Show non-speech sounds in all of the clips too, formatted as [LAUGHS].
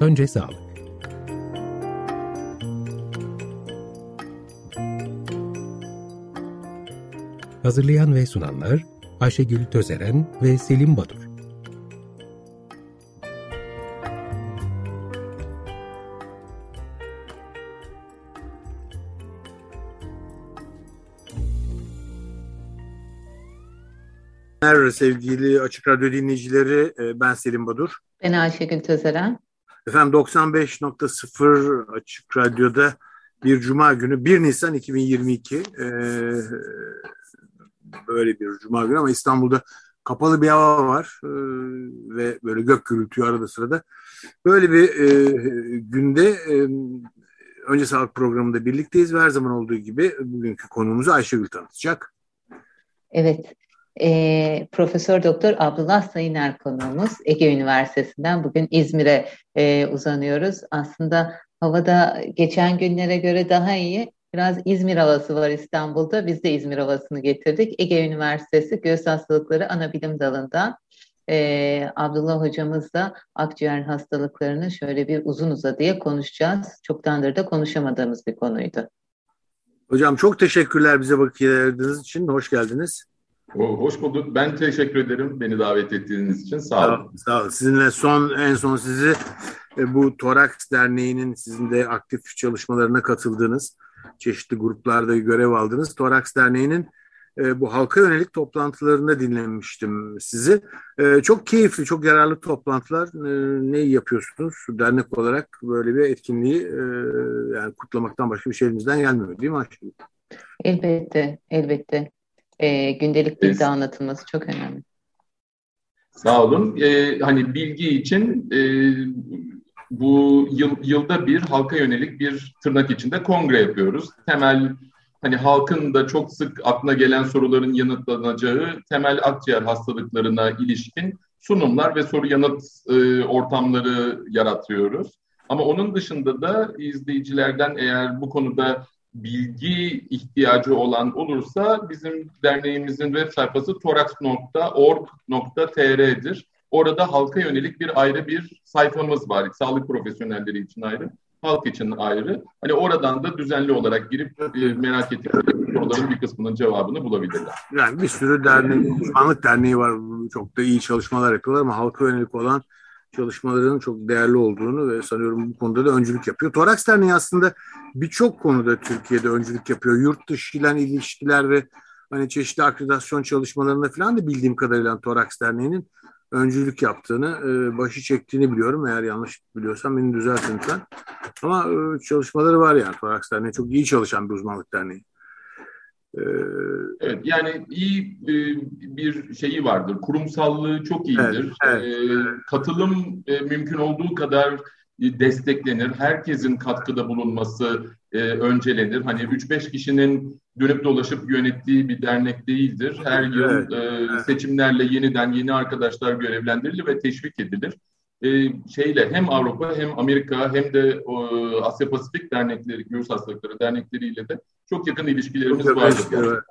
Önce sağlık. Hazırlayan ve sunanlar Ayşegül Tözeren ve Selim Badur. Merhaba sevgili Açık Radyo dinleyicileri. E, ben Selim Badur. Ben Ayşegül Tözeren. Efendim 95.0 Açık Radyo'da bir Cuma günü 1 Nisan 2022 e, böyle bir Cuma günü ama İstanbul'da kapalı bir hava var e, ve böyle gök gürültüyor arada sırada. Böyle bir günde önce sağlık programında birlikteyiz ve her zaman olduğu gibi bugünkü konuğumuzu Ayşegül tanıtacak. Evet, e, Profesör Doktor Abdullah Sayıner konuğumuz Ege Üniversitesi'nden bugün İzmir'e e, uzanıyoruz. Aslında havada geçen günlere göre daha iyi. Biraz İzmir havası var İstanbul'da. Biz de İzmir havasını getirdik. Ege Üniversitesi Göğüs Hastalıkları Anabilim Dalı'nda ee, Abdullah hocamızla akciğer hastalıklarını şöyle bir uzun uzadıya konuşacağız. Çoktandır da konuşamadığımız bir konuydu. Hocam çok teşekkürler bize vakit ayırdığınız için. Hoş geldiniz. Hoş bulduk. Ben teşekkür ederim beni davet ettiğiniz için. Sağ olun. Sağ olun. Sizinle son en son sizi e, bu Toraks Derneği'nin sizin de aktif çalışmalarına katıldığınız, çeşitli gruplarda görev aldınız. Toraks Derneği'nin e, bu halka yönelik toplantılarında dinlemiştim sizi. E, çok keyifli, çok yararlı toplantılar. Ne yapıyorsunuz dernek olarak böyle bir etkinliği yani kutlamaktan başka bir şey elimizden gelmiyor değil mi Ayşe? Elbette, elbette e, gündelik bilgi evet. anlatılması çok önemli. Sağ olun. Ee, hani bilgi için e, bu yıl, yılda bir halka yönelik bir tırnak içinde kongre yapıyoruz. Temel hani halkın da çok sık aklına gelen soruların yanıtlanacağı temel akciğer hastalıklarına ilişkin sunumlar ve soru yanıt e, ortamları yaratıyoruz. Ama onun dışında da izleyicilerden eğer bu konuda bilgi ihtiyacı olan olursa bizim derneğimizin web sayfası torax.org.tr'dir. Orada halka yönelik bir ayrı bir sayfamız var. Sağlık profesyonelleri için ayrı, halk için ayrı. Hani oradan da düzenli olarak girip e, merak ettikleri soruların bir kısmının cevabını bulabilirler. Yani bir sürü dernek, uzmanlık derneği var. Çok da iyi çalışmalar yapıyorlar ama halka yönelik olan çalışmalarının çok değerli olduğunu ve sanıyorum bu konuda da öncülük yapıyor. Toraks Derneği aslında birçok konuda Türkiye'de öncülük yapıyor. Yurt dışı ile ilişkiler ve hani çeşitli akreditasyon çalışmalarında falan da bildiğim kadarıyla Toraks Derneği'nin öncülük yaptığını, e, başı çektiğini biliyorum. Eğer yanlış biliyorsam beni düzeltin lütfen. Ama e, çalışmaları var yani Toraks Derneği. Çok iyi çalışan bir uzmanlık derneği. Ee, evet, yani iyi e, bir şeyi vardır. Kurumsallığı çok iyidir. Evet, evet. Ee, katılım e, mümkün olduğu kadar desteklenir. Herkesin katkıda bulunması e, öncelenir. Hani 3-5 kişinin dönüp dolaşıp yönettiği bir dernek değildir. Her yıl evet, evet. seçimlerle yeniden yeni arkadaşlar görevlendirilir ve teşvik edilir. Şeyle hem Avrupa hem Amerika hem de Asya Pasifik dernekleri, göğüs hastalıkları dernekleriyle de çok yakın ilişkilerimiz çok vardır. Evet.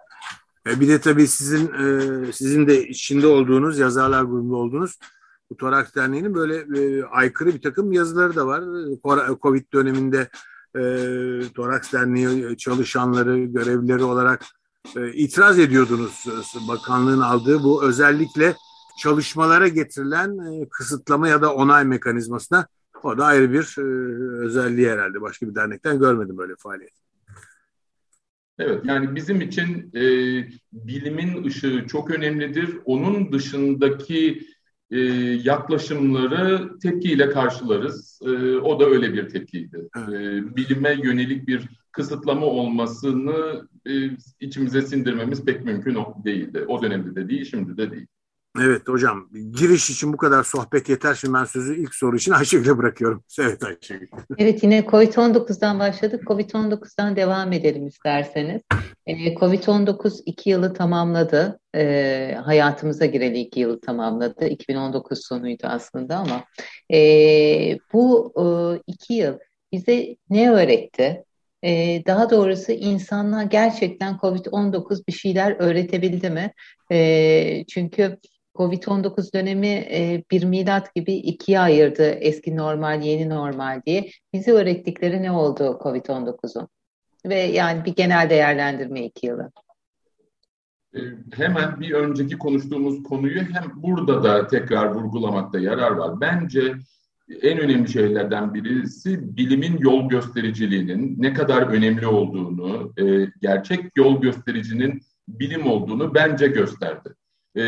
E, bir de tabii sizin e, sizin de içinde olduğunuz yazarlar grubunda olduğunuz bu Toraks Derneği'nin böyle e, aykırı bir takım yazıları da var. Covid döneminde e, Toraks Derneği çalışanları, görevlileri olarak e, itiraz ediyordunuz bakanlığın aldığı bu özellikle çalışmalara getirilen e, kısıtlama ya da onay mekanizmasına o da ayrı bir e, özelliği herhalde. Başka bir dernekten görmedim böyle faaliyet. Evet yani bizim için e, bilimin ışığı çok önemlidir. Onun dışındaki e, yaklaşımları tepkiyle karşılarız. E, o da öyle bir tepkiydi. E, bilime yönelik bir kısıtlama olmasını e, içimize sindirmemiz pek mümkün değildi. O dönemde de değil, şimdi de değil. Evet hocam giriş için bu kadar sohbet yeter. Şimdi ben sözü ilk soru için Ayşegül'e bırakıyorum. [LAUGHS] Evet Ayşegül. Evet yine COVID-19'dan başladık. COVID-19'dan devam edelim isterseniz. Ee, Covid-19 iki yılı tamamladı. Ee, hayatımıza gireli iki yılı tamamladı. 2019 sonuydu aslında ama ee, bu e, iki yıl bize ne öğretti? Ee, daha doğrusu insanlar gerçekten COVID-19 bir şeyler öğretebildi mi? Ee, çünkü Covid-19 dönemi e, bir milat gibi ikiye ayırdı eski normal, yeni normal diye. Bize öğrettikleri ne oldu Covid-19'un? Ve yani bir genel değerlendirme iki yılı. E, hemen bir önceki konuştuğumuz konuyu hem burada da tekrar vurgulamakta yarar var. Bence en önemli şeylerden birisi bilimin yol göstericiliğinin ne kadar önemli olduğunu, e, gerçek yol göstericinin bilim olduğunu bence gösterdi. E,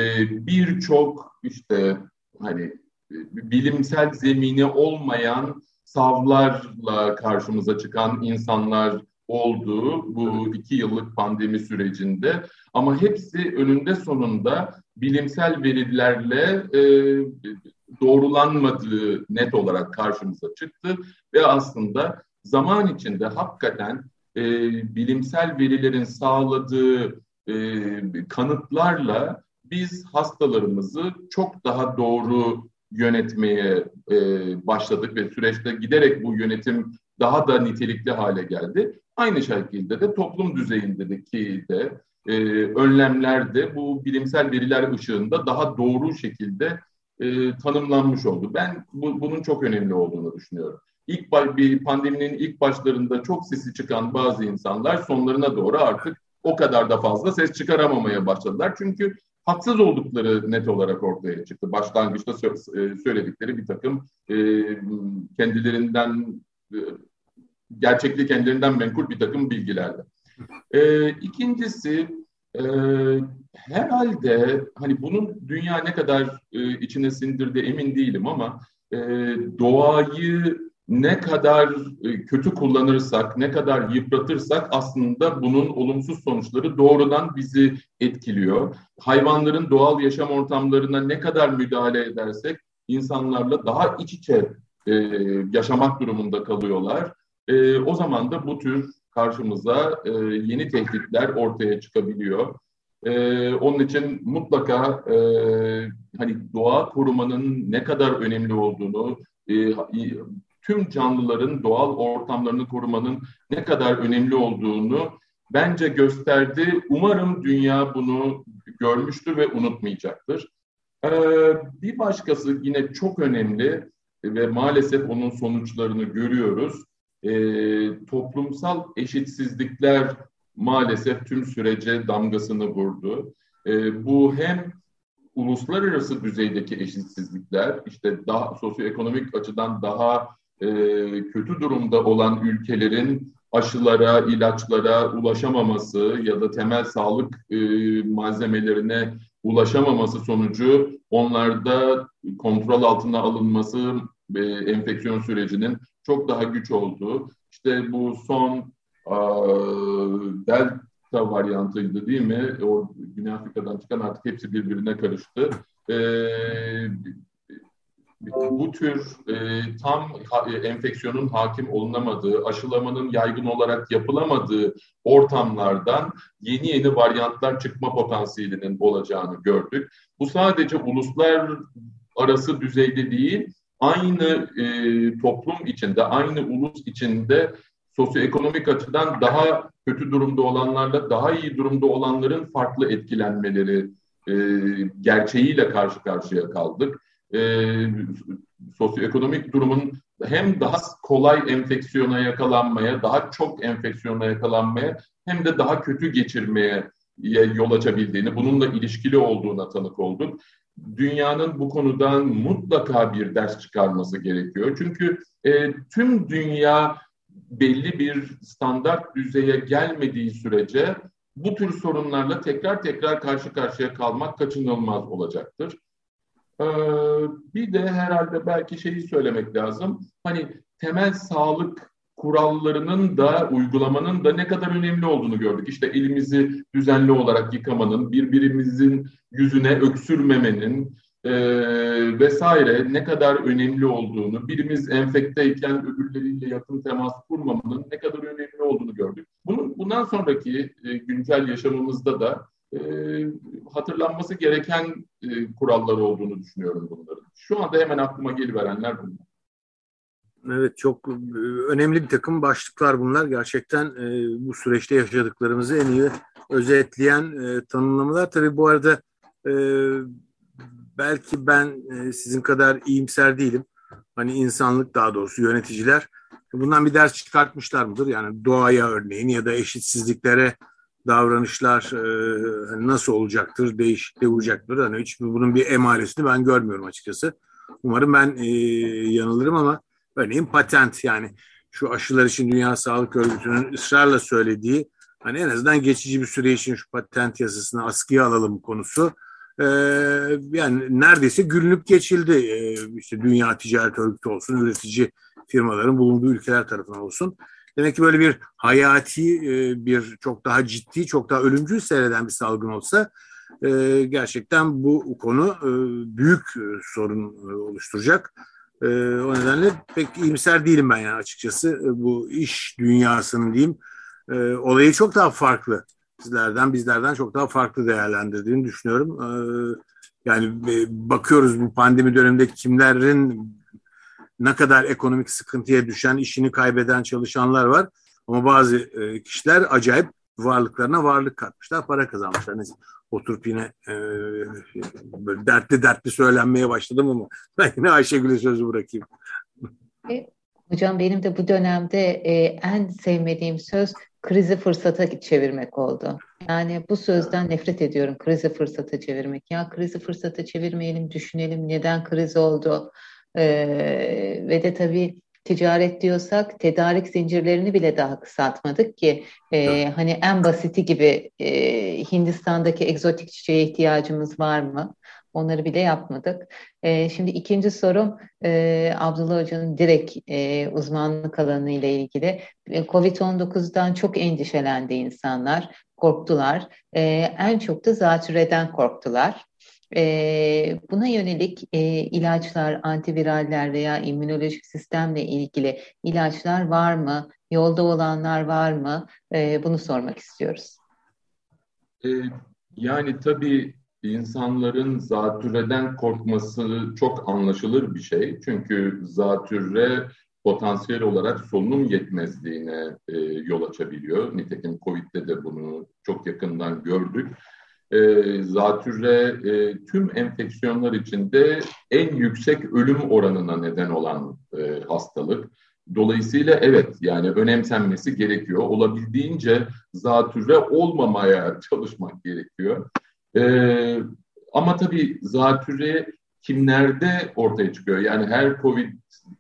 Birçok işte hani bilimsel zemini olmayan savlarla karşımıza çıkan insanlar oldu bu iki yıllık pandemi sürecinde. Ama hepsi önünde sonunda bilimsel verilerle e, doğrulanmadığı net olarak karşımıza çıktı ve aslında zaman içinde hakikaten e, bilimsel verilerin sağladığı e, kanıtlarla biz hastalarımızı çok daha doğru yönetmeye e, başladık ve süreçte giderek bu yönetim daha da nitelikli hale geldi. Aynı şekilde de toplum düzeyindeki de e, önlemler de bu bilimsel veriler ışığında daha doğru şekilde e, tanımlanmış oldu. Ben bu, bunun çok önemli olduğunu düşünüyorum. İlk bir pandeminin ilk başlarında çok sesi çıkan bazı insanlar sonlarına doğru artık o kadar da fazla ses çıkaramamaya başladılar. Çünkü haksız oldukları net olarak ortaya çıktı. Başlangıçta e, söyledikleri bir takım e, kendilerinden e, gerçekliği kendilerinden menkul bir takım bilgilerle. İkincisi e, herhalde hani bunun dünya ne kadar içine sindirdi emin değilim ama doğayı ne kadar e, kötü kullanırsak, ne kadar yıpratırsak aslında bunun olumsuz sonuçları doğrudan bizi etkiliyor. Hayvanların doğal yaşam ortamlarına ne kadar müdahale edersek insanlarla daha iç içe e, yaşamak durumunda kalıyorlar. E, o zaman da bu tür karşımıza e, yeni tehditler ortaya çıkabiliyor. E, onun için mutlaka e, hani doğa korumanın ne kadar önemli olduğunu, e, tüm canlıların doğal ortamlarını korumanın ne kadar önemli olduğunu bence gösterdi. Umarım dünya bunu görmüştür ve unutmayacaktır. Ee, bir başkası yine çok önemli ve maalesef onun sonuçlarını görüyoruz. Ee, toplumsal eşitsizlikler maalesef tüm sürece damgasını vurdu. Ee, bu hem uluslararası düzeydeki eşitsizlikler, işte daha sosyoekonomik açıdan daha e, kötü durumda olan ülkelerin aşılara, ilaçlara ulaşamaması ya da temel sağlık e, malzemelerine ulaşamaması sonucu onlarda kontrol altına alınması e, enfeksiyon sürecinin çok daha güç olduğu. İşte bu son a, delta varyantıydı değil mi? O Güney Afrika'dan çıkan artık hepsi birbirine karıştı. E, bu tür e, tam ha, e, enfeksiyonun hakim olunamadığı, aşılamanın yaygın olarak yapılamadığı ortamlardan yeni yeni varyantlar çıkma potansiyelinin olacağını gördük. Bu sadece uluslar arası düzeyde değil, aynı e, toplum içinde, aynı ulus içinde sosyoekonomik açıdan daha kötü durumda olanlarla daha iyi durumda olanların farklı etkilenmeleri e, gerçeğiyle karşı karşıya kaldık e, sosyoekonomik durumun hem daha kolay enfeksiyona yakalanmaya, daha çok enfeksiyona yakalanmaya hem de daha kötü geçirmeye yol açabildiğini, bununla ilişkili olduğuna tanık olduk. Dünyanın bu konudan mutlaka bir ders çıkarması gerekiyor. Çünkü e, tüm dünya belli bir standart düzeye gelmediği sürece bu tür sorunlarla tekrar tekrar karşı karşıya kalmak kaçınılmaz olacaktır. Ee, bir de herhalde belki şeyi söylemek lazım. Hani temel sağlık kurallarının da uygulamanın da ne kadar önemli olduğunu gördük. İşte elimizi düzenli olarak yıkamanın, birbirimizin yüzüne öksürmemenin e, vesaire ne kadar önemli olduğunu, birimiz enfekteyken öbürleriyle yakın temas kurmamanın ne kadar önemli olduğunu gördük. Bunun, bundan sonraki e, güncel yaşamımızda da e, hatırlanması gereken e, kurallar olduğunu düşünüyorum bunların. Şu anda hemen aklıma geliverenler bunlar. Evet çok e, önemli bir takım başlıklar bunlar. Gerçekten e, bu süreçte yaşadıklarımızı en iyi özetleyen e, tanımlamalar. Tabii bu arada e, belki ben e, sizin kadar iyimser değilim. Hani insanlık daha doğrusu yöneticiler bundan bir ders çıkartmışlar mıdır? Yani doğaya örneğin ya da eşitsizliklere davranışlar e, hani nasıl olacaktır, değişikliğe uyacaktır. Hani hiç bunun bir emalesini ben görmüyorum açıkçası. Umarım ben e, yanılırım ama örneğin patent yani şu aşılar için Dünya Sağlık Örgütü'nün ısrarla söylediği hani en azından geçici bir süre için şu patent yasasını askıya alalım konusu e, yani neredeyse gülünüp geçildi. E, işte Dünya Ticaret Örgütü olsun, üretici firmaların bulunduğu ülkeler tarafından olsun. Demek ki böyle bir hayati, e, bir çok daha ciddi, çok daha ölümcül seyreden bir salgın olsa e, gerçekten bu konu e, büyük sorun oluşturacak. O nedenle pek iyimser değilim ben yani açıkçası. Bu iş dünyasının diyeyim olayı çok daha farklı. Sizlerden, bizlerden çok daha farklı değerlendirdiğini düşünüyorum. Yani bakıyoruz bu pandemi döneminde kimlerin ne kadar ekonomik sıkıntıya düşen, işini kaybeden çalışanlar var. Ama bazı e, kişiler acayip varlıklarına varlık katmışlar, para kazanmışlar. Neyse, oturup yine e, böyle dertli dertli söylenmeye başladım ama [LAUGHS] ben yine Ayşegül'e sözü bırakayım. E, hocam benim de bu dönemde e, en sevmediğim söz krizi fırsata çevirmek oldu. Yani bu sözden nefret ediyorum. Krizi fırsata çevirmek. Ya krizi fırsata çevirmeyelim, düşünelim neden kriz oldu ee, ve de tabii ticaret diyorsak tedarik zincirlerini bile daha kısaltmadık ki e, hani en basiti gibi e, Hindistan'daki egzotik çiçeğe ihtiyacımız var mı? Onları bile yapmadık. E, şimdi ikinci sorum e, Abdullah Hoca'nın direkt e, uzmanlık alanı ile ilgili. E, Covid-19'dan çok endişelendi insanlar, korktular. E, en çok da zatürreden korktular. E, buna yönelik e, ilaçlar, antiviraller veya immünolojik sistemle ilgili ilaçlar var mı? Yolda olanlar var mı? E, bunu sormak istiyoruz. E, yani tabii insanların zatürreden korkması çok anlaşılır bir şey. Çünkü zatürre potansiyel olarak solunum yetmezliğine e, yol açabiliyor. Nitekim COVID'de de bunu çok yakından gördük e, zatürre e, tüm enfeksiyonlar içinde en yüksek ölüm oranına neden olan e, hastalık. Dolayısıyla evet yani önemsenmesi gerekiyor. Olabildiğince zatürre olmamaya çalışmak gerekiyor. E, ama tabii zatürre kimlerde ortaya çıkıyor? Yani her COVID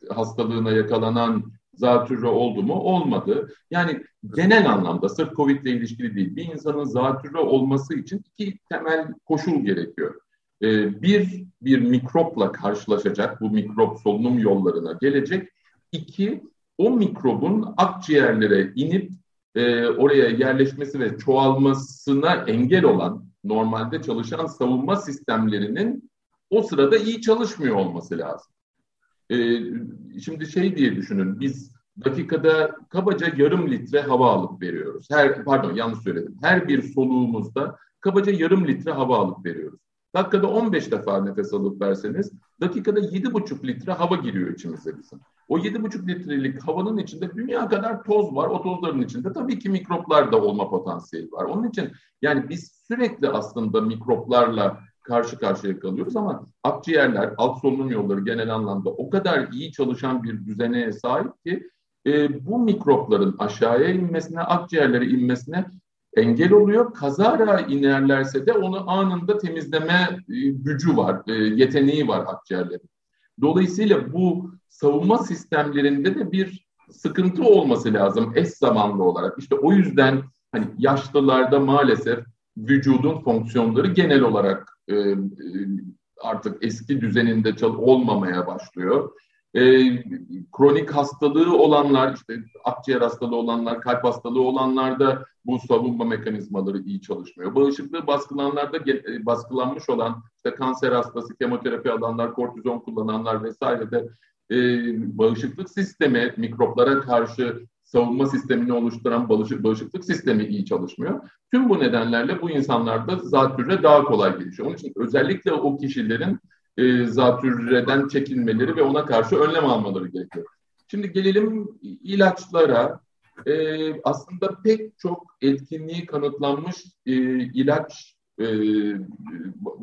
hastalığına yakalanan zatürre oldu mu? Olmadı. Yani genel anlamda sırf Covid ile ilişkili değil. Bir insanın zatürre olması için iki temel koşul gerekiyor. Ee, bir, bir mikropla karşılaşacak, bu mikrop solunum yollarına gelecek. İki, o mikrobun akciğerlere inip e, oraya yerleşmesi ve çoğalmasına engel olan normalde çalışan savunma sistemlerinin o sırada iyi çalışmıyor olması lazım. E, şimdi şey diye düşünün, biz dakikada kabaca yarım litre hava alıp veriyoruz. Her pardon yanlış söyledim. Her bir soluğumuzda kabaca yarım litre hava alıp veriyoruz. Dakikada 15 defa nefes alıp verseniz dakikada 7,5 litre hava giriyor içimize bizim. O 7,5 litrelik havanın içinde dünya kadar toz var. O tozların içinde tabii ki mikroplar da olma potansiyeli var. Onun için yani biz sürekli aslında mikroplarla karşı karşıya kalıyoruz ama akciğerler, alt solunum yolları genel anlamda o kadar iyi çalışan bir düzene sahip ki e, bu mikropların aşağıya inmesine, akciğerlere inmesine engel oluyor. Kazara inerlerse de onu anında temizleme e, gücü var, e, yeteneği var akciğerlerin. Dolayısıyla bu savunma sistemlerinde de bir sıkıntı olması lazım eş zamanlı olarak. İşte o yüzden hani yaşlılarda maalesef vücudun fonksiyonları genel olarak e, e, artık eski düzeninde çal olmamaya başlıyor. E, kronik hastalığı olanlar, işte akciğer hastalığı olanlar, kalp hastalığı olanlarda bu savunma mekanizmaları iyi çalışmıyor. Bağışıklığı baskılanlarda e, baskılanmış olan işte kanser hastası, kemoterapi alanlar, kortizon kullananlar vesaire de e, bağışıklık sistemi mikroplara karşı savunma sistemini oluşturan bağışık, bağışıklık sistemi iyi çalışmıyor. Tüm bu nedenlerle bu insanlarda zatürre daha kolay gelişiyor. Onun için özellikle o kişilerin e, zatürreden çekinmeleri ve ona karşı önlem almaları gerekiyor. Şimdi gelelim ilaçlara. E, aslında pek çok etkinliği kanıtlanmış e, ilaç e,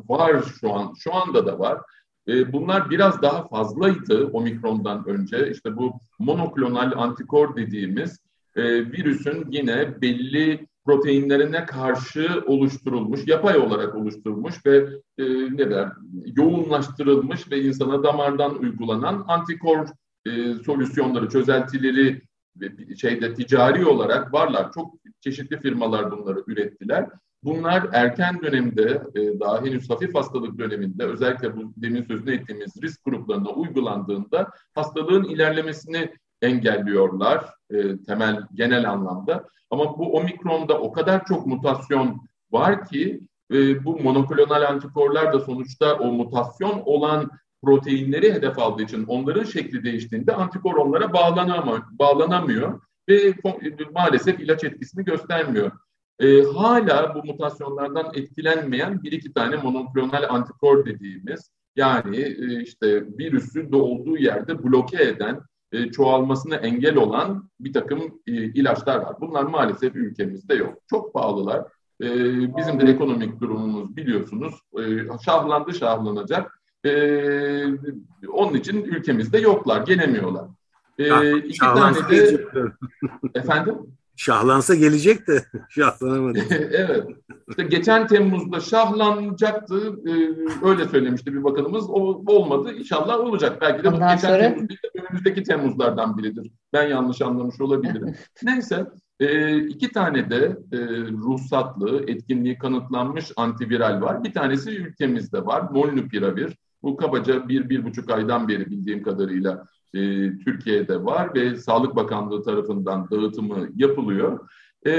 var şu an, şu anda da var. E, bunlar biraz daha fazlaydı omikrondan önce. İşte bu monoklonal antikor dediğimiz e, virüsün yine belli proteinlerine karşı oluşturulmuş, yapay olarak oluşturulmuş ve e, ne der, yoğunlaştırılmış ve insana damardan uygulanan antikor e, solüsyonları, çözeltileri şeyde ticari olarak varlar. Çok çeşitli firmalar bunları ürettiler. Bunlar erken dönemde, e, daha henüz hafif hastalık döneminde, özellikle bu demin sözünü ettiğimiz risk gruplarına uygulandığında hastalığın ilerlemesini engelliyorlar e, temel genel anlamda. Ama bu omikronda o kadar çok mutasyon var ki e, bu monoklonal antikorlar da sonuçta o mutasyon olan proteinleri hedef aldığı için onların şekli değiştiğinde antikor onlara bağlanamıyor, bağlanamıyor ve maalesef ilaç etkisini göstermiyor. E, hala bu mutasyonlardan etkilenmeyen bir iki tane monoklonal antikor dediğimiz yani e, işte virüsü olduğu yerde bloke eden, e, çoğalmasına engel olan bir takım e, ilaçlar var. Bunlar maalesef ülkemizde yok. Çok pahalılar. E, bizim de ekonomik durumumuz biliyorsunuz e, şahlandı şahlanacak. E, onun için ülkemizde yoklar, gelemiyorlar. E, ha, iki tane de efendim Şahlansa gelecek de [LAUGHS] şahlanamadı. [LAUGHS] evet. İşte geçen Temmuz'da şahlanacaktı. E, öyle söylemişti bir bakanımız. O olmadı. İnşallah olacak. Belki de bu geçen sonra... Temmuz değil de önümüzdeki Temmuzlardan biridir. Ben yanlış anlamış olabilirim. [LAUGHS] Neyse. E, iki tane de e, ruhsatlı, etkinliği kanıtlanmış antiviral var. Bir tanesi ülkemizde var. Molnupiravir. Bu kabaca bir, bir buçuk aydan beri bildiğim kadarıyla e, Türkiye'de var ve Sağlık Bakanlığı tarafından dağıtımı yapılıyor. E,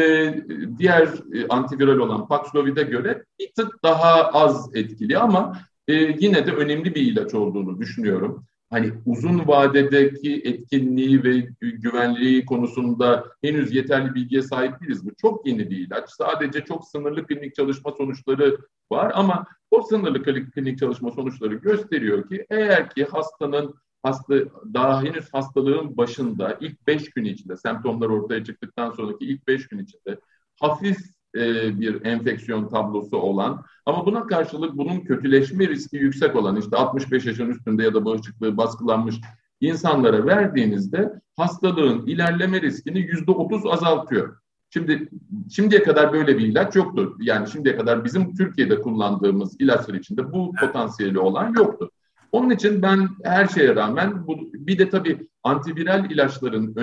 diğer e, antiviral olan Paxlovid'e göre bir tık daha az etkili ama e, yine de önemli bir ilaç olduğunu düşünüyorum. Hani uzun vadedeki etkinliği ve güvenliği konusunda henüz yeterli bilgiye sahip değiliz. Bu çok yeni bir ilaç. Sadece çok sınırlı klinik çalışma sonuçları var ama o sınırlı klinik çalışma sonuçları gösteriyor ki eğer ki hastanın hasta daha henüz hastalığın başında ilk beş gün içinde semptomlar ortaya çıktıktan sonraki ilk beş gün içinde hafif e, bir enfeksiyon tablosu olan ama buna karşılık bunun kötüleşme riski yüksek olan işte 65 yaşın üstünde ya da bağışıklığı baskılanmış insanlara verdiğinizde hastalığın ilerleme riskini yüzde otuz azaltıyor. Şimdi şimdiye kadar böyle bir ilaç yoktu. Yani şimdiye kadar bizim Türkiye'de kullandığımız ilaçlar içinde bu potansiyeli olan yoktu. Onun için ben her şeye rağmen bu, bir de tabii antiviral ilaçların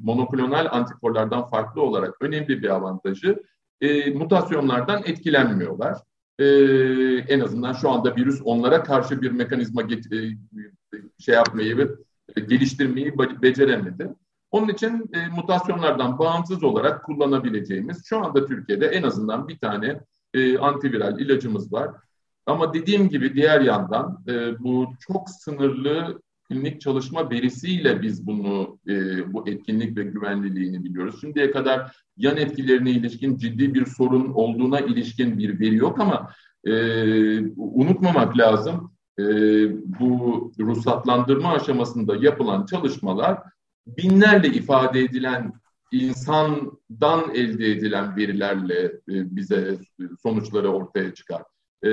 monoklonal antikorlardan farklı olarak önemli bir avantajı e, mutasyonlardan etkilenmiyorlar. E, en azından şu anda virüs onlara karşı bir mekanizma get, e, şey yapmayı ve geliştirmeyi beceremedi. Onun için e, mutasyonlardan bağımsız olarak kullanabileceğimiz şu anda Türkiye'de en azından bir tane e, antiviral ilacımız var. Ama dediğim gibi diğer yandan e, bu çok sınırlı klinik çalışma verisiyle biz bunu e, bu etkinlik ve güvenliliğini biliyoruz. Şimdiye kadar yan etkilerine ilişkin ciddi bir sorun olduğuna ilişkin bir veri yok ama e, unutmamak lazım. E, bu ruhsatlandırma aşamasında yapılan çalışmalar binlerle ifade edilen insandan elde edilen verilerle e, bize sonuçları ortaya çıkar. E,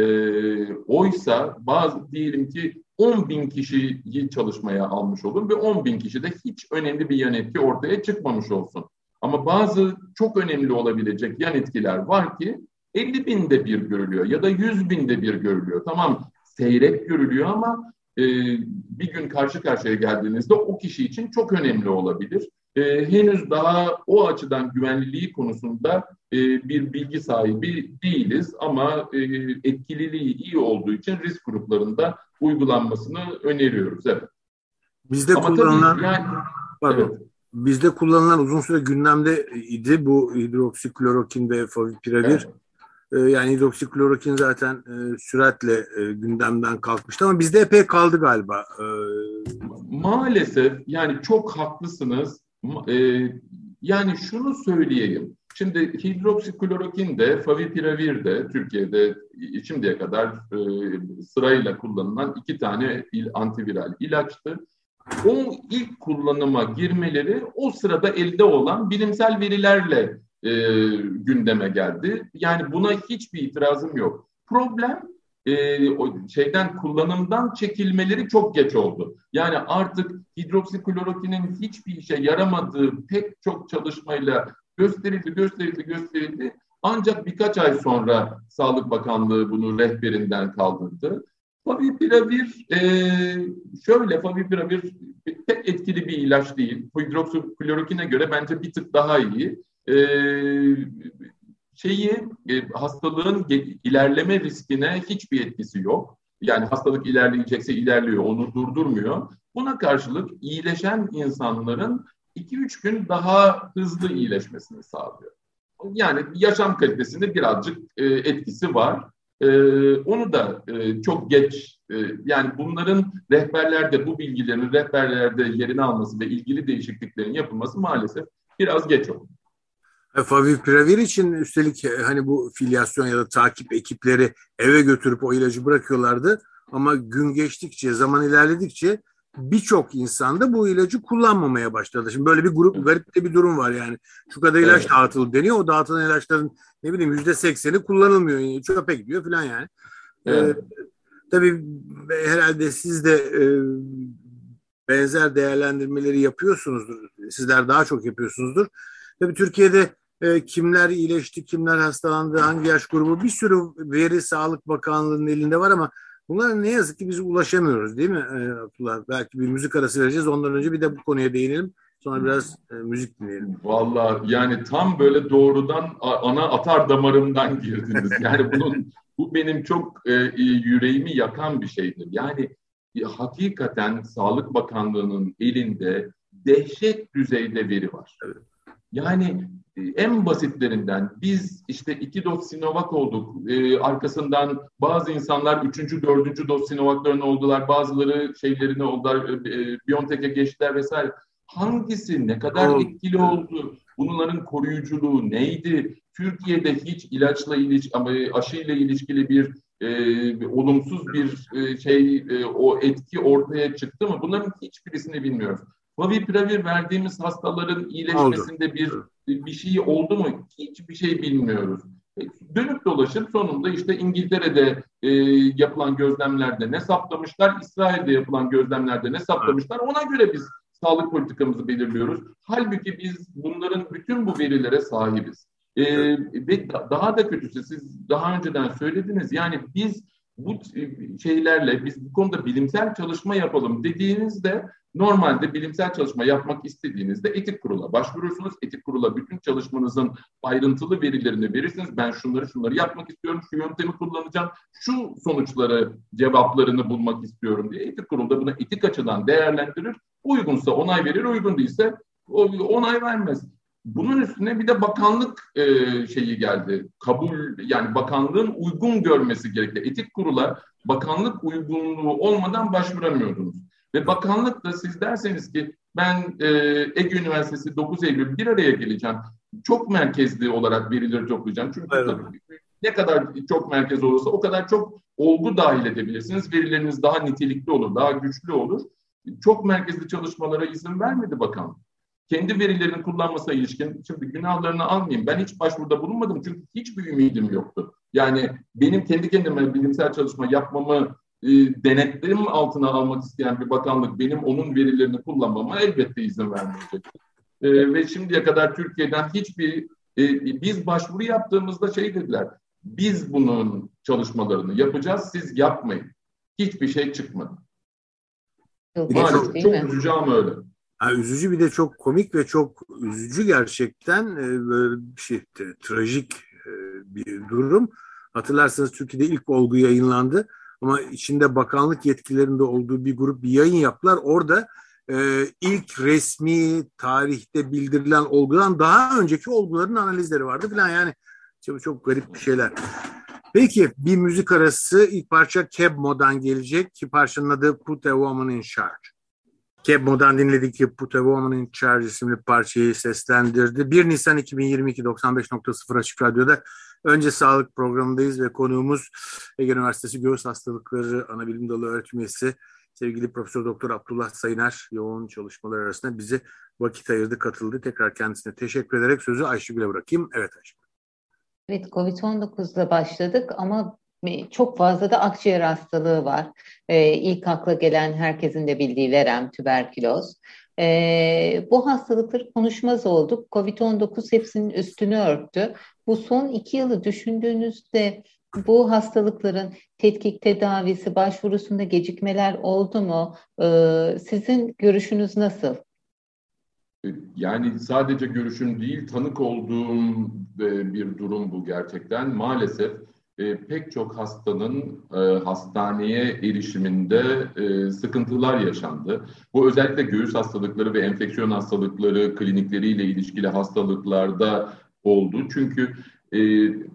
oysa bazı diyelim ki 10 bin kişiyi çalışmaya almış olur ve 10 bin kişide hiç önemli bir yan etki ortaya çıkmamış olsun. Ama bazı çok önemli olabilecek yan etkiler var ki 50 binde bir görülüyor ya da 100 binde bir görülüyor. Tamam seyrek görülüyor ama e, bir gün karşı karşıya geldiğinizde o kişi için çok önemli olabilir e, henüz daha o açıdan güvenliliği konusunda e, bir bilgi sahibi değiliz ama e, etkililiği iyi olduğu için risk gruplarında uygulanmasını öneriyoruz. Evet. Bizde ama kullanılan yani, pardon, evet. bizde kullanılan uzun süre gündemde idi bu hidroksiklorokin ve favipiravir. Evet. Ee, yani hidroksiklorokin zaten e, süratle e, gündemden kalkmıştı ama bizde epey kaldı galiba. Maalesef yani çok haklısınız. E, yani şunu söyleyeyim. Şimdi hidroksiklorokin de favipiravir de Türkiye'de şimdiye kadar e, sırayla kullanılan iki tane il, antiviral ilaçtı. O ilk kullanıma girmeleri o sırada elde olan bilimsel verilerle e, gündeme geldi. Yani buna hiçbir itirazım yok. Problem e, o şeyden kullanımdan çekilmeleri çok geç oldu. Yani artık hidroksiklorokinin hiçbir işe yaramadığı pek çok çalışmayla gösterildi, gösterildi, gösterildi. Ancak birkaç ay sonra Sağlık Bakanlığı bunu rehberinden kaldırdı. Favipiravir e, şöyle favipiravir pek etkili bir ilaç değil. Hidroksiklorokine göre bence bir tık daha iyi. E, şeyi e, hastalığın ilerleme riskine hiçbir etkisi yok. Yani hastalık ilerleyecekse ilerliyor, onu durdurmuyor. Buna karşılık iyileşen insanların 2-3 gün daha hızlı iyileşmesini sağlıyor. Yani yaşam kalitesinde birazcık e, etkisi var. E, onu da e, çok geç, e, yani bunların rehberlerde, bu bilgilerin rehberlerde yerini alması ve ilgili değişikliklerin yapılması maalesef biraz geç oldu. E, Favipiravir için üstelik e, hani bu filyasyon ya da takip ekipleri eve götürüp o ilacı bırakıyorlardı. Ama gün geçtikçe, zaman ilerledikçe birçok insan da bu ilacı kullanmamaya başladı. Şimdi böyle bir grup garip de bir durum var yani. Şu kadar ilaç evet. dağıtıldı deniyor. O dağıtılan ilaçların ne bileyim yüzde sekseni kullanılmıyor. Çöpe gidiyor falan yani. Ee, evet. Ee, tabii herhalde siz de e, benzer değerlendirmeleri yapıyorsunuzdur. Sizler daha çok yapıyorsunuzdur. Tabii Türkiye'de e, kimler iyileşti, kimler hastalandı, hangi yaş grubu bir sürü veri Sağlık Bakanlığı'nın elinde var ama bunlara ne yazık ki biz ulaşamıyoruz değil mi e, Abdullah? Belki bir müzik arası vereceğiz. Ondan önce bir de bu konuya değinelim. Sonra biraz e, müzik dinleyelim. Valla yani tam böyle doğrudan ana atar damarımdan [LAUGHS] girdiniz. Yani bunun bu benim çok e, yüreğimi yakan bir şeydir. Yani e, hakikaten Sağlık Bakanlığı'nın elinde dehşet düzeyde veri var. Evet. Yani e, en basitlerinden biz işte iki doz Sinovac olduk. Ee, arkasından bazı insanlar üçüncü, dördüncü doz Sinovac'larını oldular. Bazıları şeylerini oldular, e, Biontech'e geçtiler vesaire. Hangisi ne kadar oh. etkili oldu? Bunların koruyuculuğu neydi? Türkiye'de hiç ilaçla iliş ama aşıyla ilişkili bir e, olumsuz bir e, şey e, o etki ortaya çıktı mı? Bunların hiçbirisini bilmiyoruz. Favipiravir verdiğimiz hastaların iyileşmesinde bir bir şey oldu mu? Hiçbir şey bilmiyoruz. E, dönüp dolaşıp sonunda işte İngiltere'de e, yapılan gözlemlerde ne saptamışlar, İsrail'de yapılan gözlemlerde ne saptamışlar ona göre biz sağlık politikamızı belirliyoruz. Halbuki biz bunların bütün bu verilere sahibiz. E, ve daha da kötüsü siz daha önceden söylediniz yani biz bu şeylerle biz bu konuda bilimsel çalışma yapalım dediğinizde Normalde bilimsel çalışma yapmak istediğinizde etik kurula başvurursunuz. Etik kurula bütün çalışmanızın ayrıntılı verilerini verirsiniz. Ben şunları şunları yapmak istiyorum, şu yöntemi kullanacağım, şu sonuçları, cevaplarını bulmak istiyorum diye etik kurulda bunu etik açıdan değerlendirir. Uygunsa onay verir, uygun değilse onay vermez. Bunun üstüne bir de bakanlık e, şeyi geldi. Kabul yani bakanlığın uygun görmesi gerekli. Etik kurula bakanlık uygunluğu olmadan başvuramıyordunuz. Ve bakanlık da siz derseniz ki ben e, Ege Üniversitesi 9 Eylül bir araya geleceğim. Çok merkezli olarak verileri toplayacağım. Çünkü evet. tabii, ne kadar çok merkez olursa o kadar çok olgu dahil edebilirsiniz. Verileriniz daha nitelikli olur, daha güçlü olur. Çok merkezli çalışmalara izin vermedi bakanlık. Kendi verilerini kullanmasına ilişkin, şimdi günahlarını almayayım. Ben hiç başvuruda bulunmadım çünkü hiçbir ümidim yoktu. Yani benim kendi kendime bilimsel çalışma yapmamı e, denetlerim altına almak isteyen bir bakanlık benim onun verilerini kullanmama elbette izin vermeyecek. E, ve şimdiye kadar Türkiye'den hiçbir e, biz başvuru yaptığımızda şey dediler. Biz bunun çalışmalarını yapacağız, siz yapmayın. Hiçbir şey çıkmadı. Maalesef çok, çok üzücü ama öyle. Ha, üzücü bir de çok komik ve çok üzücü gerçekten e, böyle bir şey trajik e, bir durum. Hatırlarsanız Türkiye'de ilk olgu yayınlandı ama içinde bakanlık yetkilerinde olduğu bir grup bir yayın yaptılar. Orada e, ilk resmi tarihte bildirilen olgudan daha önceki olguların analizleri vardı falan yani çok, çok garip bir şeyler. Peki bir müzik arası ilk parça Kebmo'dan gelecek ki parçanın adı Put a Woman in Charge. Kebmo'dan dinledik ki Put a Woman in Charge isimli parçayı seslendirdi. 1 Nisan 2022 95.0 Açık Radyo'da Önce sağlık programındayız ve konuğumuz Ege Üniversitesi Göğüs Hastalıkları Anabilim Dalı Öğretim Üyesi sevgili Profesör Doktor Abdullah Sayıner yoğun çalışmalar arasında bize vakit ayırdı, katıldı. Tekrar kendisine teşekkür ederek sözü Ayşegül'e bırakayım. Evet Ayşegül. Evet, Covid-19'la başladık ama çok fazla da akciğer hastalığı var. Ee, ilk akla gelen herkesin de bildiği verem, tüberküloz. Ee, bu hastalıkları konuşmaz olduk. Covid-19 hepsinin üstünü örttü. Bu son iki yılı düşündüğünüzde bu hastalıkların tetkik tedavisi başvurusunda gecikmeler oldu mu? Ee, sizin görüşünüz nasıl? Yani sadece görüşüm değil, tanık olduğum e, bir durum bu gerçekten. Maalesef e, pek çok hastanın e, hastaneye erişiminde e, sıkıntılar yaşandı. Bu özellikle göğüs hastalıkları ve enfeksiyon hastalıkları klinikleriyle ilişkili hastalıklarda oldu. Çünkü e,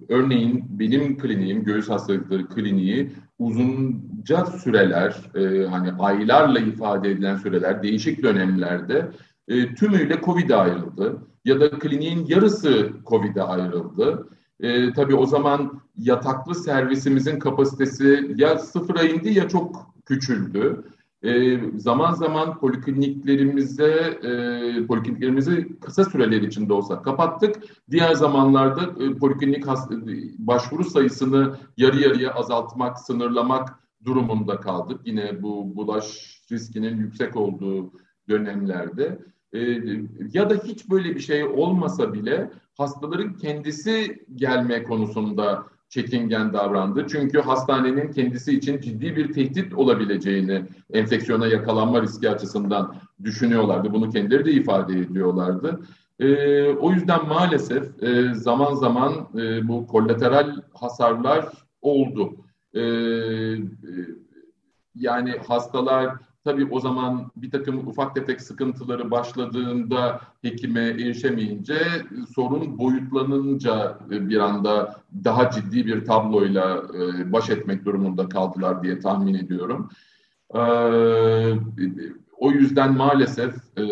örneğin benim kliniğim, göğüs hastalıkları kliniği uzunca süreler, e, hani aylarla ifade edilen süreler, değişik dönemlerde e, tümüyle COVID'e ayrıldı. Ya da kliniğin yarısı COVID'e ayrıldı. E, tabii o zaman yataklı servisimizin kapasitesi ya sıfıra indi ya çok küçüldü. E, zaman zaman polikliniklerimize e, polikliniklerimizi kısa süreler içinde olsa kapattık. Diğer zamanlarda e, poliklinik başvuru sayısını yarı yarıya azaltmak, sınırlamak durumunda kaldık. Yine bu bulaş riskinin yüksek olduğu dönemlerde. E, ya da hiç böyle bir şey olmasa bile hastaların kendisi gelme konusunda çekingen davrandı. Çünkü hastanenin kendisi için ciddi bir tehdit olabileceğini enfeksiyona yakalanma riski açısından düşünüyorlardı. Bunu kendileri de ifade ediyorlardı. E, o yüzden maalesef e, zaman zaman e, bu kolateral hasarlar oldu. E, e, yani hastalar Tabii o zaman bir takım ufak tefek sıkıntıları başladığında hekime erişemeyince sorun boyutlanınca bir anda daha ciddi bir tabloyla e, baş etmek durumunda kaldılar diye tahmin ediyorum. O yüzden maalesef e,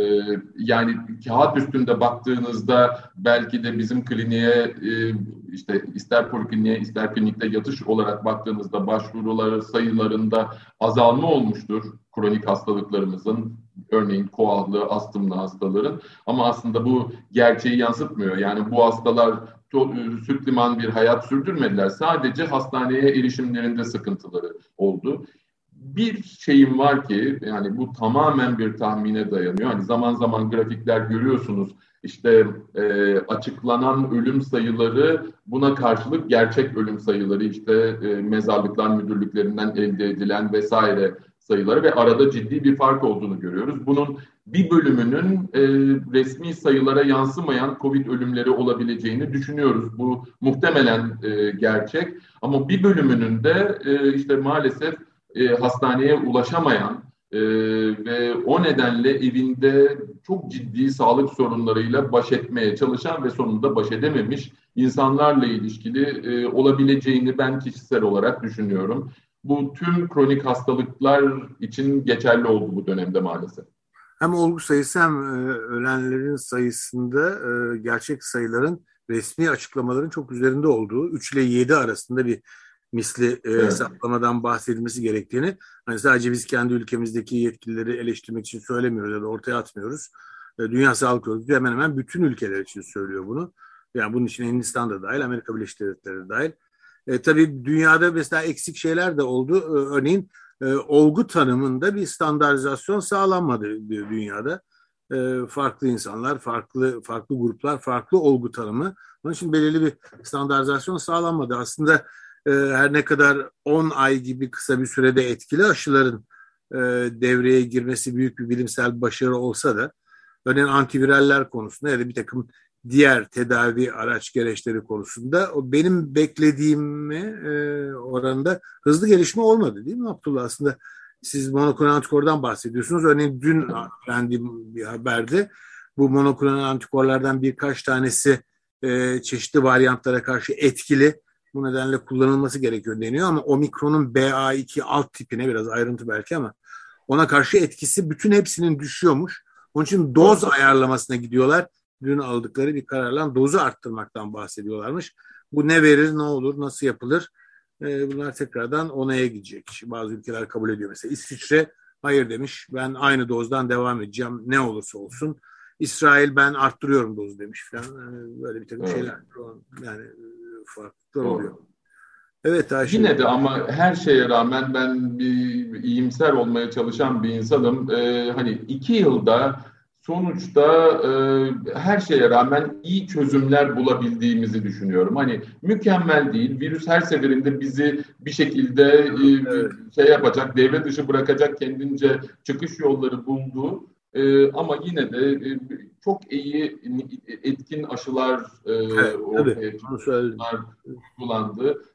yani kağıt üstünde baktığınızda belki de bizim kliniğe e, işte ister polikliniğe ister klinikte yatış olarak baktığınızda başvuruları sayılarında azalma olmuştur kronik hastalıklarımızın örneğin koahlı, astımlı hastaların ama aslında bu gerçeği yansıtmıyor. Yani bu hastalar e, süt liman bir hayat sürdürmediler. Sadece hastaneye erişimlerinde sıkıntıları oldu bir şeyim var ki yani bu tamamen bir tahmine dayanıyor. Hani zaman zaman grafikler görüyorsunuz işte e, açıklanan ölüm sayıları buna karşılık gerçek ölüm sayıları işte e, mezarlıklar müdürlüklerinden elde edilen vesaire sayıları ve arada ciddi bir fark olduğunu görüyoruz. Bunun bir bölümünün e, resmi sayılara yansımayan COVID ölümleri olabileceğini düşünüyoruz. Bu muhtemelen e, gerçek ama bir bölümünün de e, işte maalesef e, hastaneye ulaşamayan e, ve o nedenle evinde çok ciddi sağlık sorunlarıyla baş etmeye çalışan ve sonunda baş edememiş insanlarla ilişkili e, olabileceğini ben kişisel olarak düşünüyorum. Bu tüm kronik hastalıklar için geçerli oldu bu dönemde maalesef. Hem olgu sayısı hem e, ölenlerin sayısında e, gerçek sayıların resmi açıklamaların çok üzerinde olduğu 3 ile 7 arasında bir misli e, evet. hesaplamadan bahsedilmesi gerektiğini hani sadece biz kendi ülkemizdeki yetkilileri eleştirmek için söylemiyoruz ya da ortaya atmıyoruz. E, Dünya Sağlık Örgütü hemen hemen bütün ülkeler için söylüyor bunu. Yani bunun için Hindistan da dahil, Amerika Birleşik Devletleri de dahil. E, tabii dünyada mesela eksik şeyler de oldu. E, örneğin e, olgu tanımında bir standartizasyon sağlanmadı dünyada. E, farklı insanlar, farklı farklı gruplar, farklı olgu tanımı. Onun için belirli bir standartizasyon sağlanmadı. Aslında e, her ne kadar 10 ay gibi kısa bir sürede etkili aşıların e, devreye girmesi büyük bir bilimsel başarı olsa da örneğin antiviraller konusunda ya da bir takım diğer tedavi araç gereçleri konusunda o benim beklediğim e, oranında hızlı gelişme olmadı değil mi Abdullah? Aslında siz monoklonal antikordan bahsediyorsunuz. Örneğin dün öğrendiğim bir haberde bu monoklonal antikorlardan birkaç tanesi e, çeşitli varyantlara karşı etkili bu nedenle kullanılması gerekiyor deniyor ama omikronun BA2 alt tipine biraz ayrıntı belki ama ona karşı etkisi bütün hepsinin düşüyormuş. Onun için doz ayarlamasına gidiyorlar. Dün aldıkları bir kararla dozu arttırmaktan bahsediyorlarmış. Bu ne verir, ne olur, nasıl yapılır? Ee, bunlar tekrardan onaya gidecek. Bazı ülkeler kabul ediyor. Mesela İsviçre hayır demiş ben aynı dozdan devam edeceğim ne olursa olsun. İsrail ben arttırıyorum dozu demiş falan. Yani böyle bir takım şeyler yani farklılar oluyor. Evet Ayşe. Yine de ama her şeye rağmen ben bir iyimser olmaya çalışan bir insanım. Ee, hani iki yılda sonuçta e, her şeye rağmen iyi çözümler bulabildiğimizi düşünüyorum. Hani mükemmel değil. Virüs her seferinde bizi bir şekilde e, şey yapacak, devre dışı bırakacak kendince çıkış yolları buldu. E, ama yine de e, çok iyi etkin aşılar e, evet, ortaya.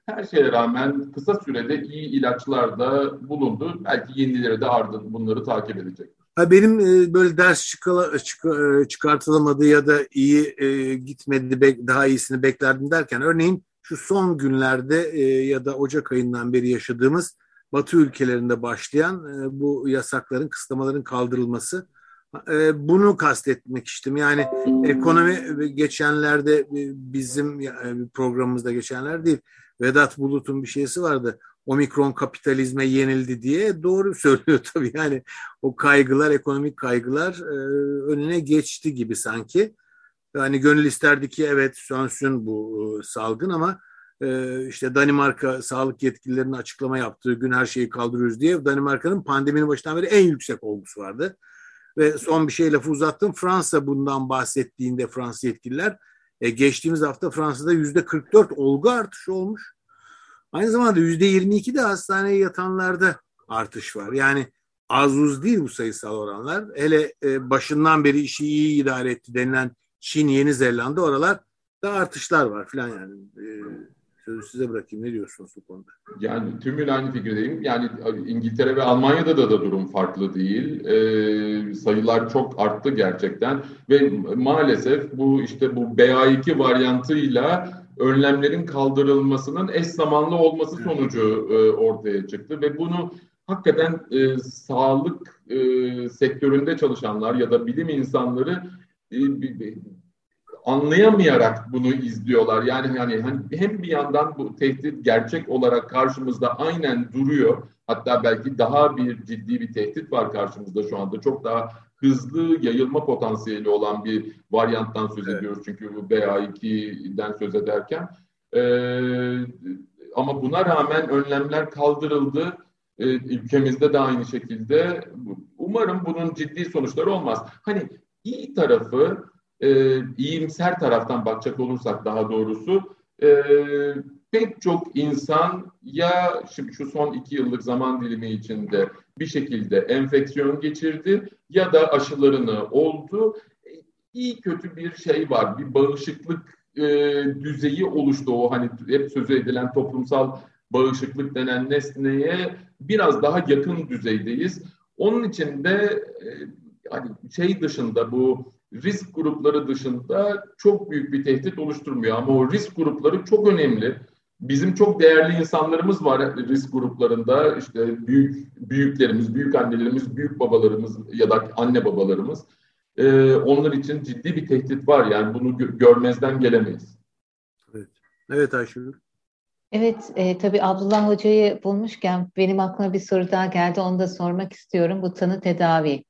Her şeye rağmen kısa sürede iyi ilaçlar da bulundu. Belki yenileri de ardın bunları takip edecek. Benim e, böyle ders çıkala, çık, e, çıkartılamadı ya da iyi e, gitmedi, daha iyisini beklerdim derken örneğin şu son günlerde ya da Ocak ayından beri yaşadığımız Batı ülkelerinde başlayan bu yasakların, kısıtlamaların kaldırılması e, bunu kastetmek istedim. Yani ekonomi geçenlerde e, bizim e, programımızda geçenler değil. Vedat Bulut'un bir şeysi vardı. Omikron kapitalizme yenildi diye doğru [LAUGHS] söylüyor tabii. Yani o kaygılar, ekonomik kaygılar önüne geçti gibi sanki. Yani gönül isterdi ki evet sönsün bu salgın ama işte Danimarka sağlık yetkililerinin açıklama yaptığı gün her şeyi kaldırıyoruz diye Danimarka'nın pandeminin başından beri en yüksek olgusu vardı. Ve son bir şey lafı uzattım. Fransa bundan bahsettiğinde Fransız yetkililer e, geçtiğimiz hafta Fransa'da yüzde 44 olgu artışı olmuş. Aynı zamanda yüzde 22 de hastaneye yatanlarda artış var. Yani az uz değil bu sayısal oranlar. Hele e, başından beri işi iyi idare etti denilen Çin, Yeni Zelanda oralar da artışlar var filan yani. E, Sözü size bırakayım. Ne diyorsunuz bu konuda? Yani tümüyle aynı fikirdeyim. Yani İngiltere ve Almanya'da da, da durum farklı değil. Ee, sayılar çok arttı gerçekten. Ve maalesef bu işte bu BA2 varyantıyla önlemlerin kaldırılmasının eş zamanlı olması sonucu e, ortaya çıktı. Ve bunu hakikaten e, sağlık e, sektöründe çalışanlar ya da bilim insanları e, anlayamayarak bunu izliyorlar. Yani yani hem bir yandan bu tehdit gerçek olarak karşımızda aynen duruyor. Hatta belki daha bir ciddi bir tehdit var karşımızda şu anda. Çok daha hızlı yayılma potansiyeli olan bir varyanttan söz ediyoruz. Evet. Çünkü bu BA2'den söz ederken. Ee, ama buna rağmen önlemler kaldırıldı. Ee, ülkemizde de aynı şekilde. Umarım bunun ciddi sonuçları olmaz. Hani iyi tarafı e, iyimser taraftan bakacak olursak daha doğrusu e, pek çok insan ya şimdi şu son iki yıllık zaman dilimi içinde bir şekilde enfeksiyon geçirdi ya da aşılarını oldu. İyi kötü bir şey var, bir bağışıklık e, düzeyi oluştu o hani hep sözü edilen toplumsal bağışıklık denen nesneye biraz daha yakın düzeydeyiz. Onun için de e, hani şey dışında bu risk grupları dışında çok büyük bir tehdit oluşturmuyor. Ama o risk grupları çok önemli. Bizim çok değerli insanlarımız var risk gruplarında. İşte büyük büyüklerimiz, büyük annelerimiz, büyük babalarımız ya da anne babalarımız. Ee, onlar için ciddi bir tehdit var. Yani bunu gö- görmezden gelemeyiz. Evet, evet Ayşegül. Evet, e, tabii Abdullah Hoca'yı bulmuşken benim aklıma bir soru daha geldi. Onu da sormak istiyorum. Bu tanı tedavi.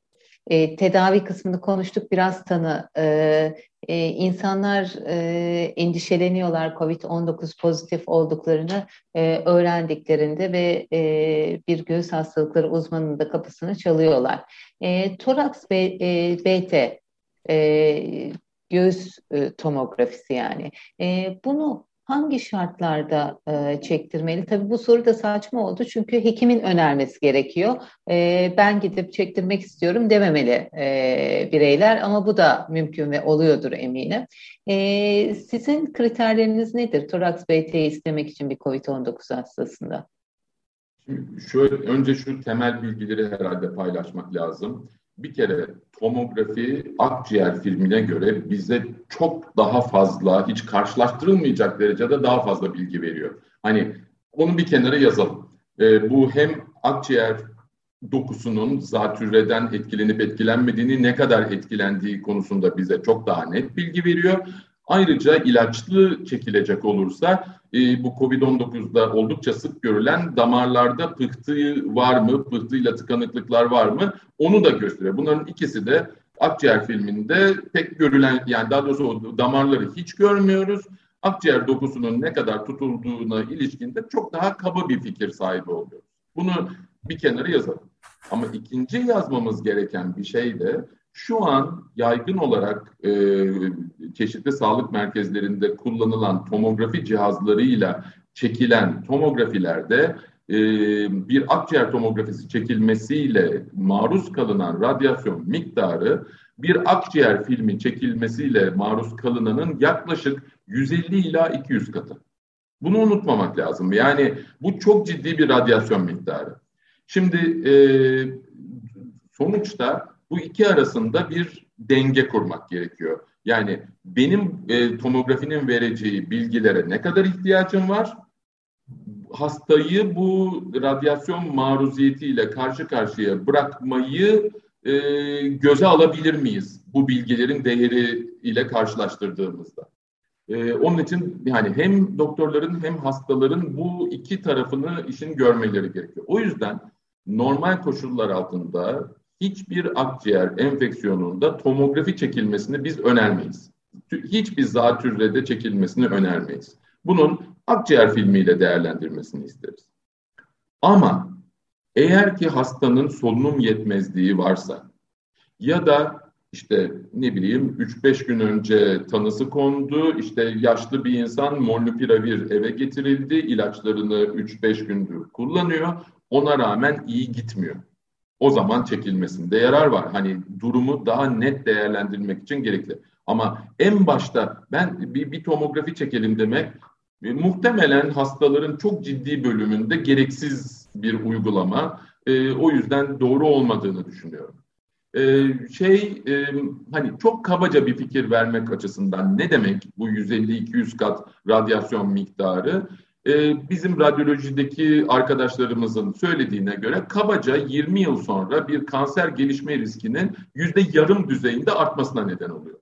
E, tedavi kısmını konuştuk biraz tanı. E, e, insanlar e, endişeleniyorlar COVID-19 pozitif olduklarını e, öğrendiklerinde ve e, bir göğüs hastalıkları uzmanının da kapısını çalıyorlar. E, toraks B, e, BT e, göğüs e, tomografisi yani. E, bunu hangi şartlarda e, çektirmeli? Tabii bu soru da saçma oldu çünkü hekimin önermesi gerekiyor. E, ben gidip çektirmek istiyorum dememeli e, bireyler ama bu da mümkün ve oluyordur eminim. E, sizin kriterleriniz nedir toraks BT istemek için bir COVID-19 hastasında? Şöyle, önce şu temel bilgileri herhalde paylaşmak lazım bir kere tomografi akciğer filmine göre bize çok daha fazla hiç karşılaştırılmayacak derecede daha fazla bilgi veriyor. Hani onu bir kenara yazalım. E, bu hem akciğer dokusunun zatürreden etkilenip etkilenmediğini ne kadar etkilendiği konusunda bize çok daha net bilgi veriyor. Ayrıca ilaçlı çekilecek olursa e, bu COVID-19'da oldukça sık görülen damarlarda pıhtı var mı, pıhtıyla tıkanıklıklar var mı onu da gösteriyor. Bunların ikisi de akciğer filminde pek görülen yani daha doğrusu o damarları hiç görmüyoruz. Akciğer dokusunun ne kadar tutulduğuna ilişkin de çok daha kaba bir fikir sahibi oluyoruz. Bunu bir kenara yazalım. Ama ikinci yazmamız gereken bir şey de şu an yaygın olarak e, çeşitli sağlık merkezlerinde kullanılan tomografi cihazlarıyla çekilen tomografilerde e, bir akciğer tomografisi çekilmesiyle maruz kalınan radyasyon miktarı bir akciğer filmi çekilmesiyle maruz kalınanın yaklaşık 150 ila 200 katı. Bunu unutmamak lazım. Yani bu çok ciddi bir radyasyon miktarı. Şimdi e, sonuçta bu iki arasında bir denge kurmak gerekiyor. Yani benim e, tomografinin vereceği bilgilere ne kadar ihtiyacım var? Hastayı bu radyasyon maruziyetiyle karşı karşıya bırakmayı e, göze alabilir miyiz? Bu bilgilerin değeri ile karşılaştırdığımızda. E, onun için yani hem doktorların hem hastaların bu iki tarafını işin görmeleri gerekiyor. O yüzden normal koşullar altında hiçbir akciğer enfeksiyonunda tomografi çekilmesini biz önermeyiz. Hiçbir zatürrede çekilmesini önermeyiz. Bunun akciğer filmiyle değerlendirmesini isteriz. Ama eğer ki hastanın solunum yetmezliği varsa ya da işte ne bileyim 3-5 gün önce tanısı kondu, işte yaşlı bir insan molnupiravir eve getirildi, ilaçlarını 3-5 gündür kullanıyor, ona rağmen iyi gitmiyor o zaman çekilmesinde yarar var. Hani durumu daha net değerlendirmek için gerekli. Ama en başta ben bir, bir tomografi çekelim demek e, muhtemelen hastaların çok ciddi bölümünde gereksiz bir uygulama. E, o yüzden doğru olmadığını düşünüyorum. E, şey e, hani çok kabaca bir fikir vermek açısından ne demek bu 150-200 kat radyasyon miktarı? E, bizim radyolojideki arkadaşlarımızın söylediğine göre kabaca 20 yıl sonra bir kanser gelişme riskinin yüzde yarım düzeyinde artmasına neden oluyor.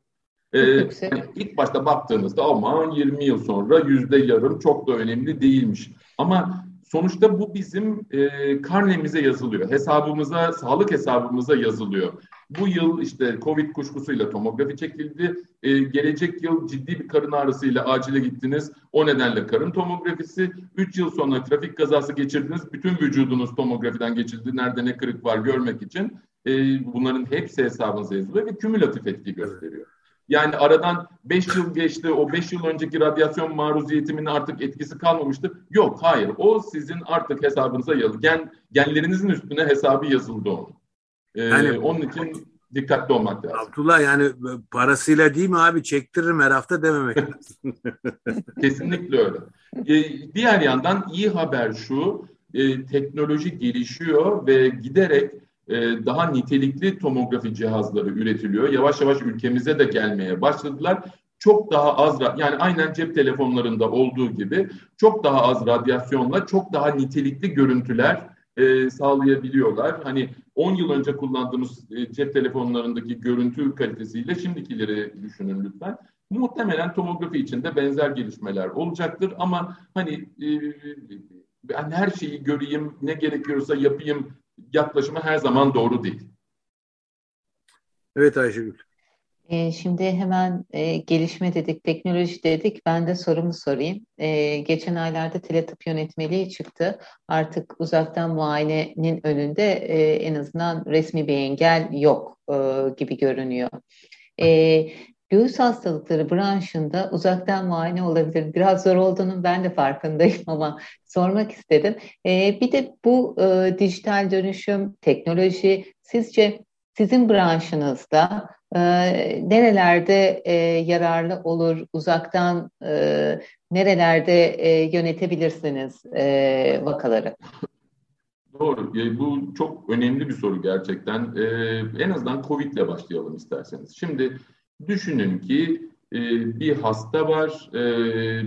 Ee, yani ilk başta baktığınızda aman 20 yıl sonra yüzde yarım çok da önemli değilmiş. Ama sonuçta bu bizim e, karnemize yazılıyor. Hesabımıza, sağlık hesabımıza yazılıyor. Bu yıl işte Covid kuşkusuyla tomografi çekildi. Ee, gelecek yıl ciddi bir karın ağrısıyla acile gittiniz. O nedenle karın tomografisi. Üç yıl sonra trafik kazası geçirdiniz. Bütün vücudunuz tomografiden geçildi. Nerede ne kırık var görmek için. Ee, bunların hepsi hesabınıza yazılıyor ve kümülatif etki gösteriyor. Yani aradan 5 yıl geçti, o 5 yıl önceki radyasyon maruziyetimin artık etkisi kalmamıştı. Yok, hayır. O sizin artık hesabınıza yazıldı. Gen, genlerinizin üstüne hesabı yazıldı onun. Ee, yani, onun için dikkatli olmak lazım. Abdullah yani parasıyla değil mi abi çektiririm her hafta dememek [LAUGHS] Kesinlikle öyle. Ee, diğer yandan iyi haber şu, e, teknoloji gelişiyor ve giderek e, daha nitelikli tomografi cihazları üretiliyor. Yavaş yavaş ülkemize de gelmeye başladılar. Çok daha az, yani aynen cep telefonlarında olduğu gibi çok daha az radyasyonla çok daha nitelikli görüntüler e, sağlayabiliyorlar. Hani 10 yıl önce kullandığımız e, cep telefonlarındaki görüntü kalitesiyle şimdikileri düşünün lütfen. Muhtemelen tomografi için de benzer gelişmeler olacaktır ama hani e, ben her şeyi göreyim, ne gerekiyorsa yapayım yaklaşımı her zaman doğru değil. Evet Ayşegül. E, şimdi hemen e, gelişme dedik, teknoloji dedik. Ben de sorumu sorayım. E, geçen aylarda teletıp yönetmeliği çıktı. Artık uzaktan muayenenin önünde e, en azından resmi bir engel yok e, gibi görünüyor. E, göğüs hastalıkları branşında uzaktan muayene olabilir. Biraz zor olduğunun ben de farkındayım [LAUGHS] ama sormak istedim. E, bir de bu e, dijital dönüşüm, teknoloji sizce sizin branşınızda e, nerelerde e, yararlı olur, uzaktan e, nerelerde e, yönetebilirsiniz e, vakaları? Doğru. E, bu çok önemli bir soru gerçekten. E, en azından COVID ile başlayalım isterseniz. Şimdi düşünün ki e, bir hasta var, e,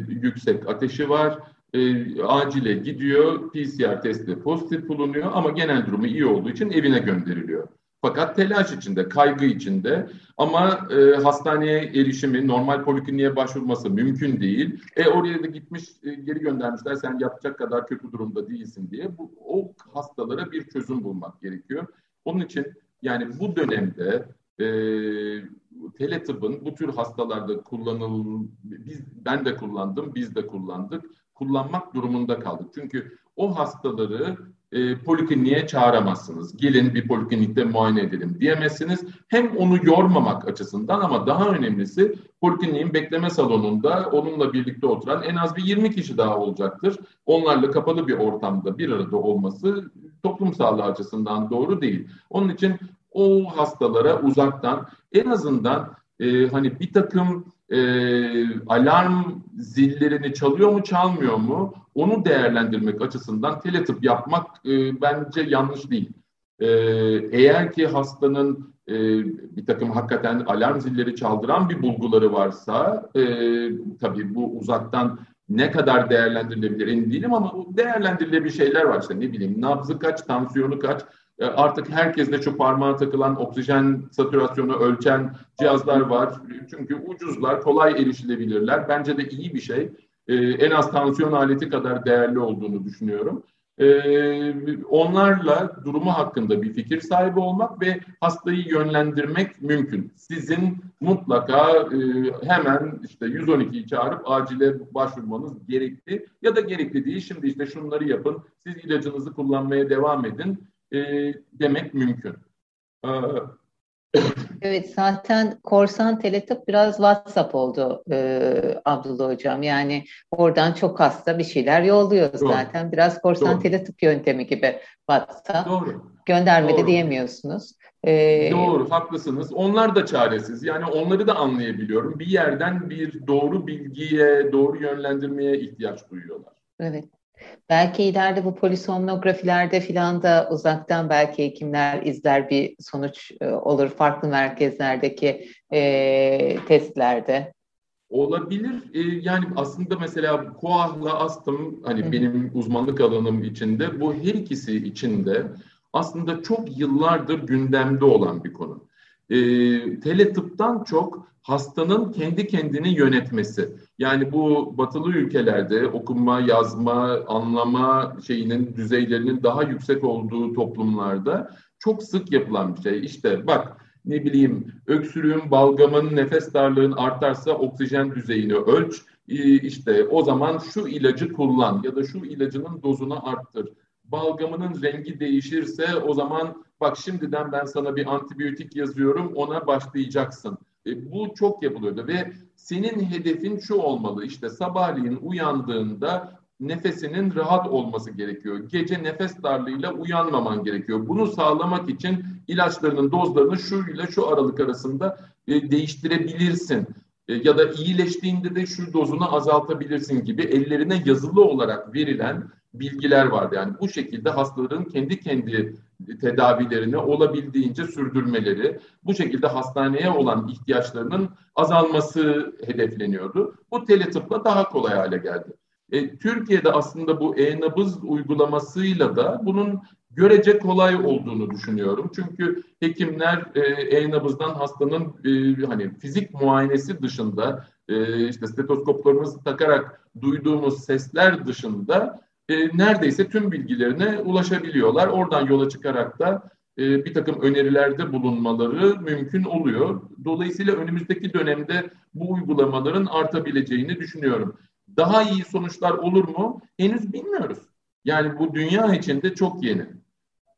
yüksek ateşi var, e, acile gidiyor, PCR testle pozitif bulunuyor ama genel durumu iyi olduğu için evine gönderiliyor. Fakat telaş içinde, kaygı içinde ama e, hastaneye erişimi, normal polikliniğe başvurması mümkün değil. E oraya da gitmiş, e, geri göndermişler sen yapacak kadar kötü durumda değilsin diye. Bu, o hastalara bir çözüm bulmak gerekiyor. Onun için yani bu dönemde e, teletıbbın bu tür hastalarda kullanıl biz ben de kullandım, biz de kullandık. Kullanmak durumunda kaldık. Çünkü o hastaları e, polikliniğe çağıramazsınız. Gelin bir poliklinikte muayene edelim diyemezsiniz. Hem onu yormamak açısından ama daha önemlisi polikliniğin bekleme salonunda onunla birlikte oturan en az bir 20 kişi daha olacaktır. Onlarla kapalı bir ortamda bir arada olması toplum sağlığı açısından doğru değil. Onun için o hastalara uzaktan en azından e, hani bir takım e, alarm zillerini çalıyor mu çalmıyor mu onu değerlendirmek açısından teletıp yapmak e, bence yanlış değil. E, eğer ki hastanın e, bir takım hakikaten alarm zilleri çaldıran bir bulguları varsa e, tabii bu uzaktan ne kadar değerlendirilebilir emin değilim ama değerlendirilebilir şeyler var işte ne bileyim nabzı kaç, tansiyonu kaç, artık herkeste şu parmağa takılan oksijen satürasyonu ölçen cihazlar var. Çünkü ucuzlar, kolay erişilebilirler. Bence de iyi bir şey. Ee, en az tansiyon aleti kadar değerli olduğunu düşünüyorum. Ee, onlarla durumu hakkında bir fikir sahibi olmak ve hastayı yönlendirmek mümkün. Sizin mutlaka e, hemen işte 112'yi çağırıp acile başvurmanız gerekli ya da gerekli değil. Şimdi işte şunları yapın, siz ilacınızı kullanmaya devam edin e, demek mümkün. Ee, evet zaten korsan teletip biraz WhatsApp oldu e, Abdullah Hocam. Yani oradan çok hasta bir şeyler yolluyor Doğru. zaten. Biraz korsan Doğru. teletip yöntemi gibi WhatsApp. Doğru. Göndermedi Doğru. diyemiyorsunuz. Ee, doğru, haklısınız. Onlar da çaresiz. Yani onları da anlayabiliyorum. Bir yerden bir doğru bilgiye, doğru yönlendirmeye ihtiyaç duyuyorlar. Evet. Belki ileride bu polisomnografilerde filan da uzaktan belki hekimler izler bir sonuç e, olur farklı merkezlerdeki e, testlerde. Olabilir. Ee, yani aslında mesela koahla astım hani Hı-hı. benim uzmanlık alanım içinde bu her ikisi içinde aslında çok yıllardır gündemde olan bir konu. Ee, teletıptan çok hastanın kendi kendini yönetmesi. Yani bu batılı ülkelerde okuma, yazma, anlama şeyinin düzeylerinin daha yüksek olduğu toplumlarda çok sık yapılan bir şey. İşte bak ne bileyim öksürüğün, balgamın, nefes darlığın artarsa oksijen düzeyini ölç. İşte o zaman şu ilacı kullan ya da şu ilacının dozunu arttır. Balgamının rengi değişirse o zaman bak şimdiden ben sana bir antibiyotik yazıyorum ona başlayacaksın e, bu çok yapılıyordu ve senin hedefin şu olmalı işte sabahleyin uyandığında nefesinin rahat olması gerekiyor. Gece nefes darlığıyla uyanmaman gerekiyor. Bunu sağlamak için ilaçlarının dozlarını şu ile şu aralık arasında e, değiştirebilirsin. E, ya da iyileştiğinde de şu dozunu azaltabilirsin gibi ellerine yazılı olarak verilen bilgiler vardı. Yani bu şekilde hastaların kendi kendi tedavilerini olabildiğince sürdürmeleri, bu şekilde hastaneye olan ihtiyaçlarının azalması hedefleniyordu. Bu teletıpla daha kolay hale geldi. E, Türkiye'de aslında bu e-nabız uygulamasıyla da bunun görece kolay olduğunu düşünüyorum. Çünkü hekimler e-nabızdan hastanın e, hani fizik muayenesi dışında e, işte stetoskoplarımızı takarak duyduğumuz sesler dışında e, neredeyse tüm bilgilerine ulaşabiliyorlar. Oradan yola çıkarak da e, bir takım önerilerde bulunmaları mümkün oluyor. Dolayısıyla önümüzdeki dönemde bu uygulamaların artabileceğini düşünüyorum. Daha iyi sonuçlar olur mu? Henüz bilmiyoruz. Yani bu dünya içinde çok yeni.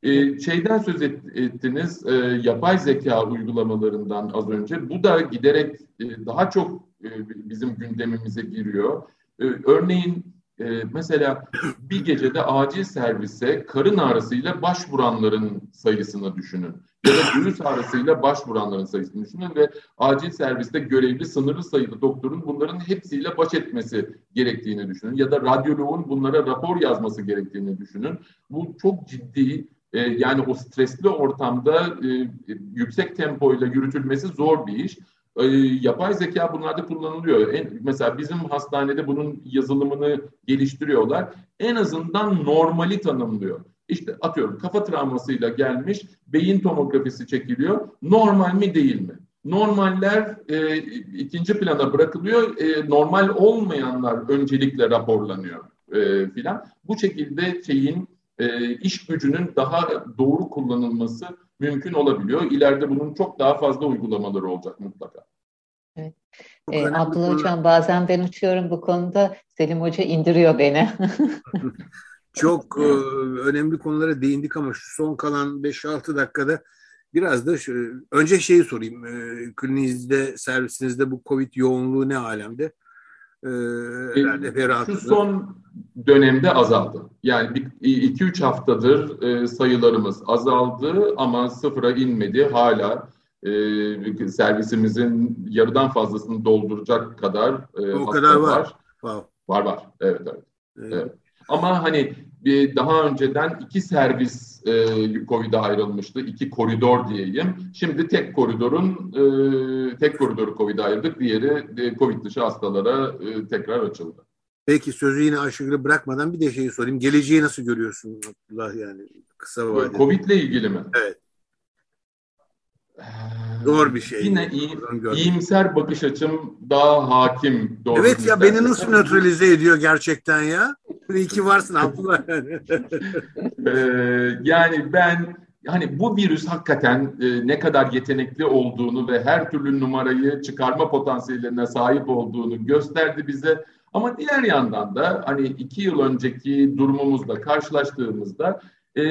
Ee, şeyden söz ettiniz, e, yapay zeka uygulamalarından az önce. Bu da giderek e, daha çok e, bizim gündemimize giriyor. Örneğin mesela bir gecede acil servise karın ağrısıyla başvuranların sayısını düşünün. Ya da göğüs ağrısıyla başvuranların sayısını düşünün ve acil serviste görevli sınırlı sayıda doktorun bunların hepsiyle baş etmesi gerektiğini düşünün. Ya da radyoloğun bunlara rapor yazması gerektiğini düşünün. Bu çok ciddi e, yani o stresli ortamda e, yüksek tempoyla yürütülmesi zor bir iş. E, yapay zeka bunlarda kullanılıyor. En, mesela bizim hastanede bunun yazılımını geliştiriyorlar. En azından normali tanımlıyor. İşte atıyorum kafa travmasıyla gelmiş beyin tomografisi çekiliyor. Normal mi değil mi? Normaller e, ikinci plana bırakılıyor. E, normal olmayanlar öncelikle raporlanıyor e, filan. Bu şekilde şeyin e, iş gücünün daha doğru kullanılması mümkün olabiliyor. İleride bunun çok daha fazla uygulamaları olacak mutlaka. Evet. E, Abdullah Hocam bazen ben uçuyorum bu konuda. Selim Hoca indiriyor beni. [LAUGHS] çok e, önemli konulara değindik ama şu son kalan 5-6 dakikada biraz da şu, önce şeyi sorayım. E, kliniğinizde, servisinizde bu COVID yoğunluğu ne alemde? E, herhalde Şu son dönemde azaldı. Yani 2-3 haftadır e, sayılarımız azaldı ama sıfıra inmedi. Hala e, servisimizin yarıdan fazlasını dolduracak kadar e, o kadar var. Var. Var var. Evet evet. evet. evet. Ama hani bir daha önceden iki servis e, COVID'e ayrılmıştı. iki koridor diyeyim. Şimdi tek koridorun e, tek koridoru COVID'e ayırdık. Diğeri e, COVID dışı hastalara e, tekrar açıldı. Peki sözü yine Ayşegül'e bırakmadan bir de şeyi sorayım. Geleceği nasıl görüyorsun Abdullah yani kısa vadede? Covid ile ilgili mi? Evet. Zor bir şey. Yine iyi, iyimser bakış açım daha hakim. Doğru evet ya beni nasıl nötralize ediyor gerçekten ya? İyi ki varsın Abdullah. [LAUGHS] ee, yani ben hani bu virüs hakikaten e, ne kadar yetenekli olduğunu ve her türlü numarayı çıkarma potansiyeline sahip olduğunu gösterdi bize. Ama diğer yandan da hani iki yıl önceki durumumuzla karşılaştığımızda e,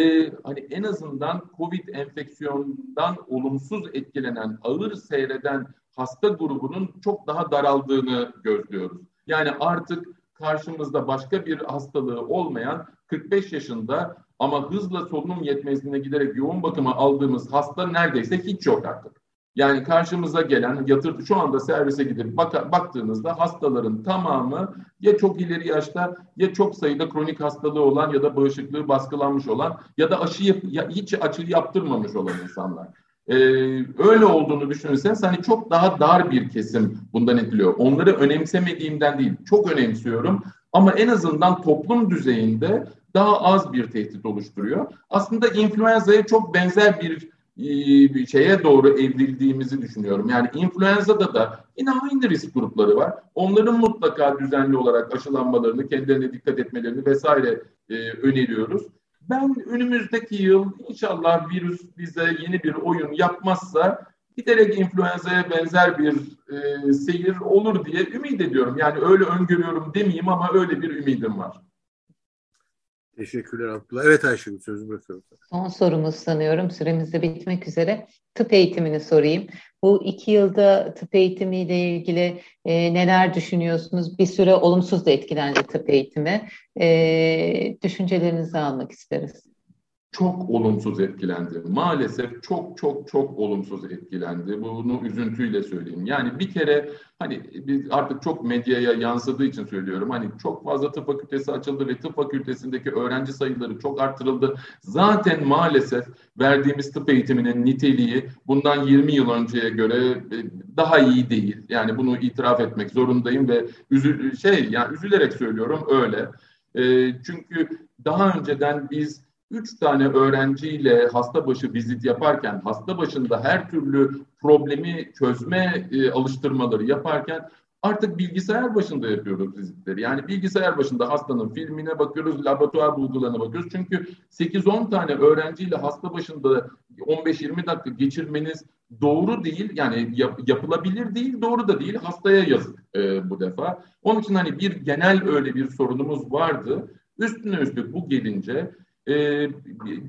hani en azından COVID enfeksiyonundan olumsuz etkilenen, ağır seyreden hasta grubunun çok daha daraldığını gözlüyoruz. Yani artık karşımızda başka bir hastalığı olmayan 45 yaşında ama hızla solunum yetmezliğine giderek yoğun bakıma aldığımız hasta neredeyse hiç yok artık. Yani karşımıza gelen yatır şu anda servise gidip bak, baktığınızda hastaların tamamı ya çok ileri yaşta ya çok sayıda kronik hastalığı olan ya da bağışıklığı baskılanmış olan ya da aşı ya hiç aşı yaptırmamış olan insanlar. Ee, öyle olduğunu düşünürseniz hani çok daha dar bir kesim bundan etkiliyor. Onları önemsemediğimden değil, çok önemsiyorum ama en azından toplum düzeyinde daha az bir tehdit oluşturuyor. Aslında influenza'ya çok benzer bir bir şeye doğru evrildiğimizi düşünüyorum. Yani influenza'da da yine aynı risk grupları var. Onların mutlaka düzenli olarak aşılanmalarını, kendilerine dikkat etmelerini vesaire e, öneriyoruz. Ben önümüzdeki yıl inşallah virüs bize yeni bir oyun yapmazsa giderek influenza'ya benzer bir e, seyir olur diye ümit ediyorum. Yani öyle öngörüyorum demeyeyim ama öyle bir ümidim var. Teşekkürler Abdullah. Evet Ayşegül sözü bırakıyorum. Son sorumuz sanıyorum süremiz de bitmek üzere. Tıp eğitimini sorayım. Bu iki yılda tıp eğitimiyle ilgili e, neler düşünüyorsunuz? Bir süre olumsuz da etkilendi tıp eğitimi. E, düşüncelerinizi almak isteriz çok olumsuz etkilendi. Maalesef çok çok çok olumsuz etkilendi. Bunu üzüntüyle söyleyeyim. Yani bir kere hani biz artık çok medyaya yansıdığı için söylüyorum. Hani çok fazla tıp fakültesi açıldı ve tıp fakültesindeki öğrenci sayıları çok artırıldı. Zaten maalesef verdiğimiz tıp eğitiminin niteliği bundan 20 yıl önceye göre e, daha iyi değil. Yani bunu itiraf etmek zorundayım ve üzül şey yani üzülerek söylüyorum öyle. E, çünkü daha önceden biz üç tane öğrenciyle hasta başı vizit yaparken, hasta başında her türlü problemi çözme e, alıştırmaları yaparken artık bilgisayar başında yapıyoruz vizitleri. Yani bilgisayar başında hastanın filmine bakıyoruz, laboratuvar bulgularına bakıyoruz. Çünkü 8-10 tane öğrenciyle hasta başında 15-20 dakika geçirmeniz doğru değil. Yani yap, yapılabilir değil, doğru da değil. Hastaya yazık e, bu defa. Onun için hani bir genel öyle bir sorunumuz vardı. Üstüne üstlük bu gelince e,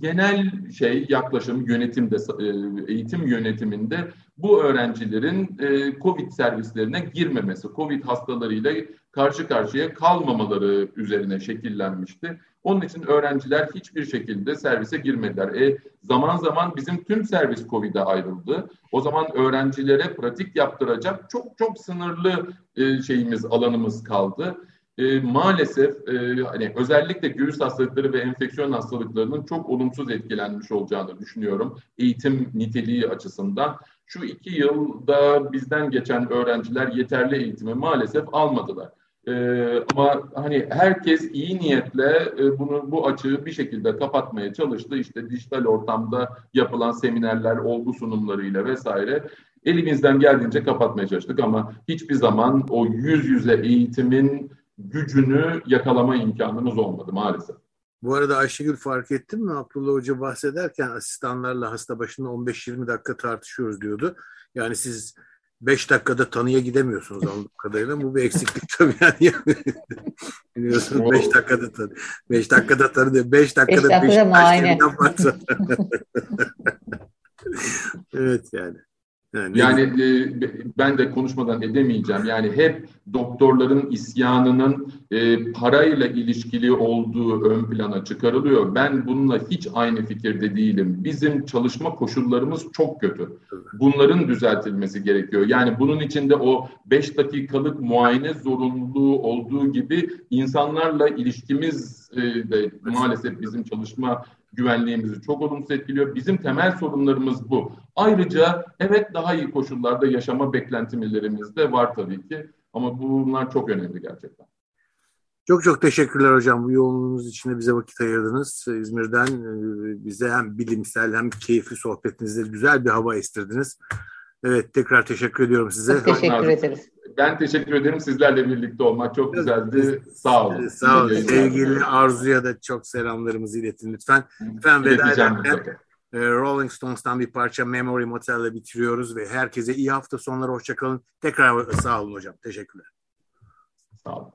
genel şey yaklaşım yönetimde e, eğitim yönetiminde bu öğrencilerin e, COVID servislerine girmemesi, COVID hastalarıyla karşı karşıya kalmamaları üzerine şekillenmişti. Onun için öğrenciler hiçbir şekilde servise girmediler. E, zaman zaman bizim tüm servis COVID'e ayrıldı. O zaman öğrencilere pratik yaptıracak çok çok sınırlı e, şeyimiz, alanımız kaldı e, maalesef e, hani özellikle göğüs hastalıkları ve enfeksiyon hastalıklarının çok olumsuz etkilenmiş olacağını düşünüyorum eğitim niteliği açısından. Şu iki yılda bizden geçen öğrenciler yeterli eğitimi maalesef almadılar. Ee, ama hani herkes iyi niyetle e, bunu bu açığı bir şekilde kapatmaya çalıştı. İşte dijital ortamda yapılan seminerler, olgu sunumlarıyla vesaire elimizden geldiğince kapatmaya çalıştık ama hiçbir zaman o yüz yüze eğitimin gücünü yakalama imkanımız olmadı maalesef. Bu arada Ayşegül fark ettin mi? Abdullah Hoca bahsederken asistanlarla hasta başında 15-20 dakika tartışıyoruz diyordu. Yani siz 5 dakikada tanıya gidemiyorsunuz anladığım kadarıyla. Bu bir eksiklik tabii yani. [LAUGHS] Biliyorsunuz 5 dakikada tanı. 5 dakikada tanı diyor. 5 dakikada 5 dakikada muayene. [LAUGHS] evet yani. Yani, yani e, ben de konuşmadan edemeyeceğim. Yani hep doktorların isyanının e, parayla ilişkili olduğu ön plana çıkarılıyor. Ben bununla hiç aynı fikirde değilim. Bizim çalışma koşullarımız çok kötü. Bunların düzeltilmesi gerekiyor. Yani bunun içinde o 5 dakikalık muayene zorunluluğu olduğu gibi insanlarla ilişkimiz e, de maalesef bizim çalışma güvenliğimizi çok olumsuz etkiliyor. Bizim temel sorunlarımız bu. Ayrıca evet daha iyi koşullarda yaşama beklentilerimiz de var tabii ki. Ama bunlar çok önemli gerçekten. Çok çok teşekkürler hocam. Bu yoğunluğunuz için bize vakit ayırdınız. İzmir'den e, bize hem bilimsel hem keyifli sohbetinizde güzel bir hava estirdiniz. Evet tekrar teşekkür ediyorum size. Çok teşekkür ederiz. Ben teşekkür ederim. Sizlerle birlikte olmak çok güzeldi. Sağ olun. Sağ olun. Sevgili Arzu'ya da çok selamlarımızı iletin lütfen. Efendim veda ederken e, Rolling Stones'tan bir parça Memory Motel'le bitiriyoruz ve herkese iyi hafta sonları. Hoşçakalın. Tekrar sağ olun hocam. Teşekkürler. Sağ olun.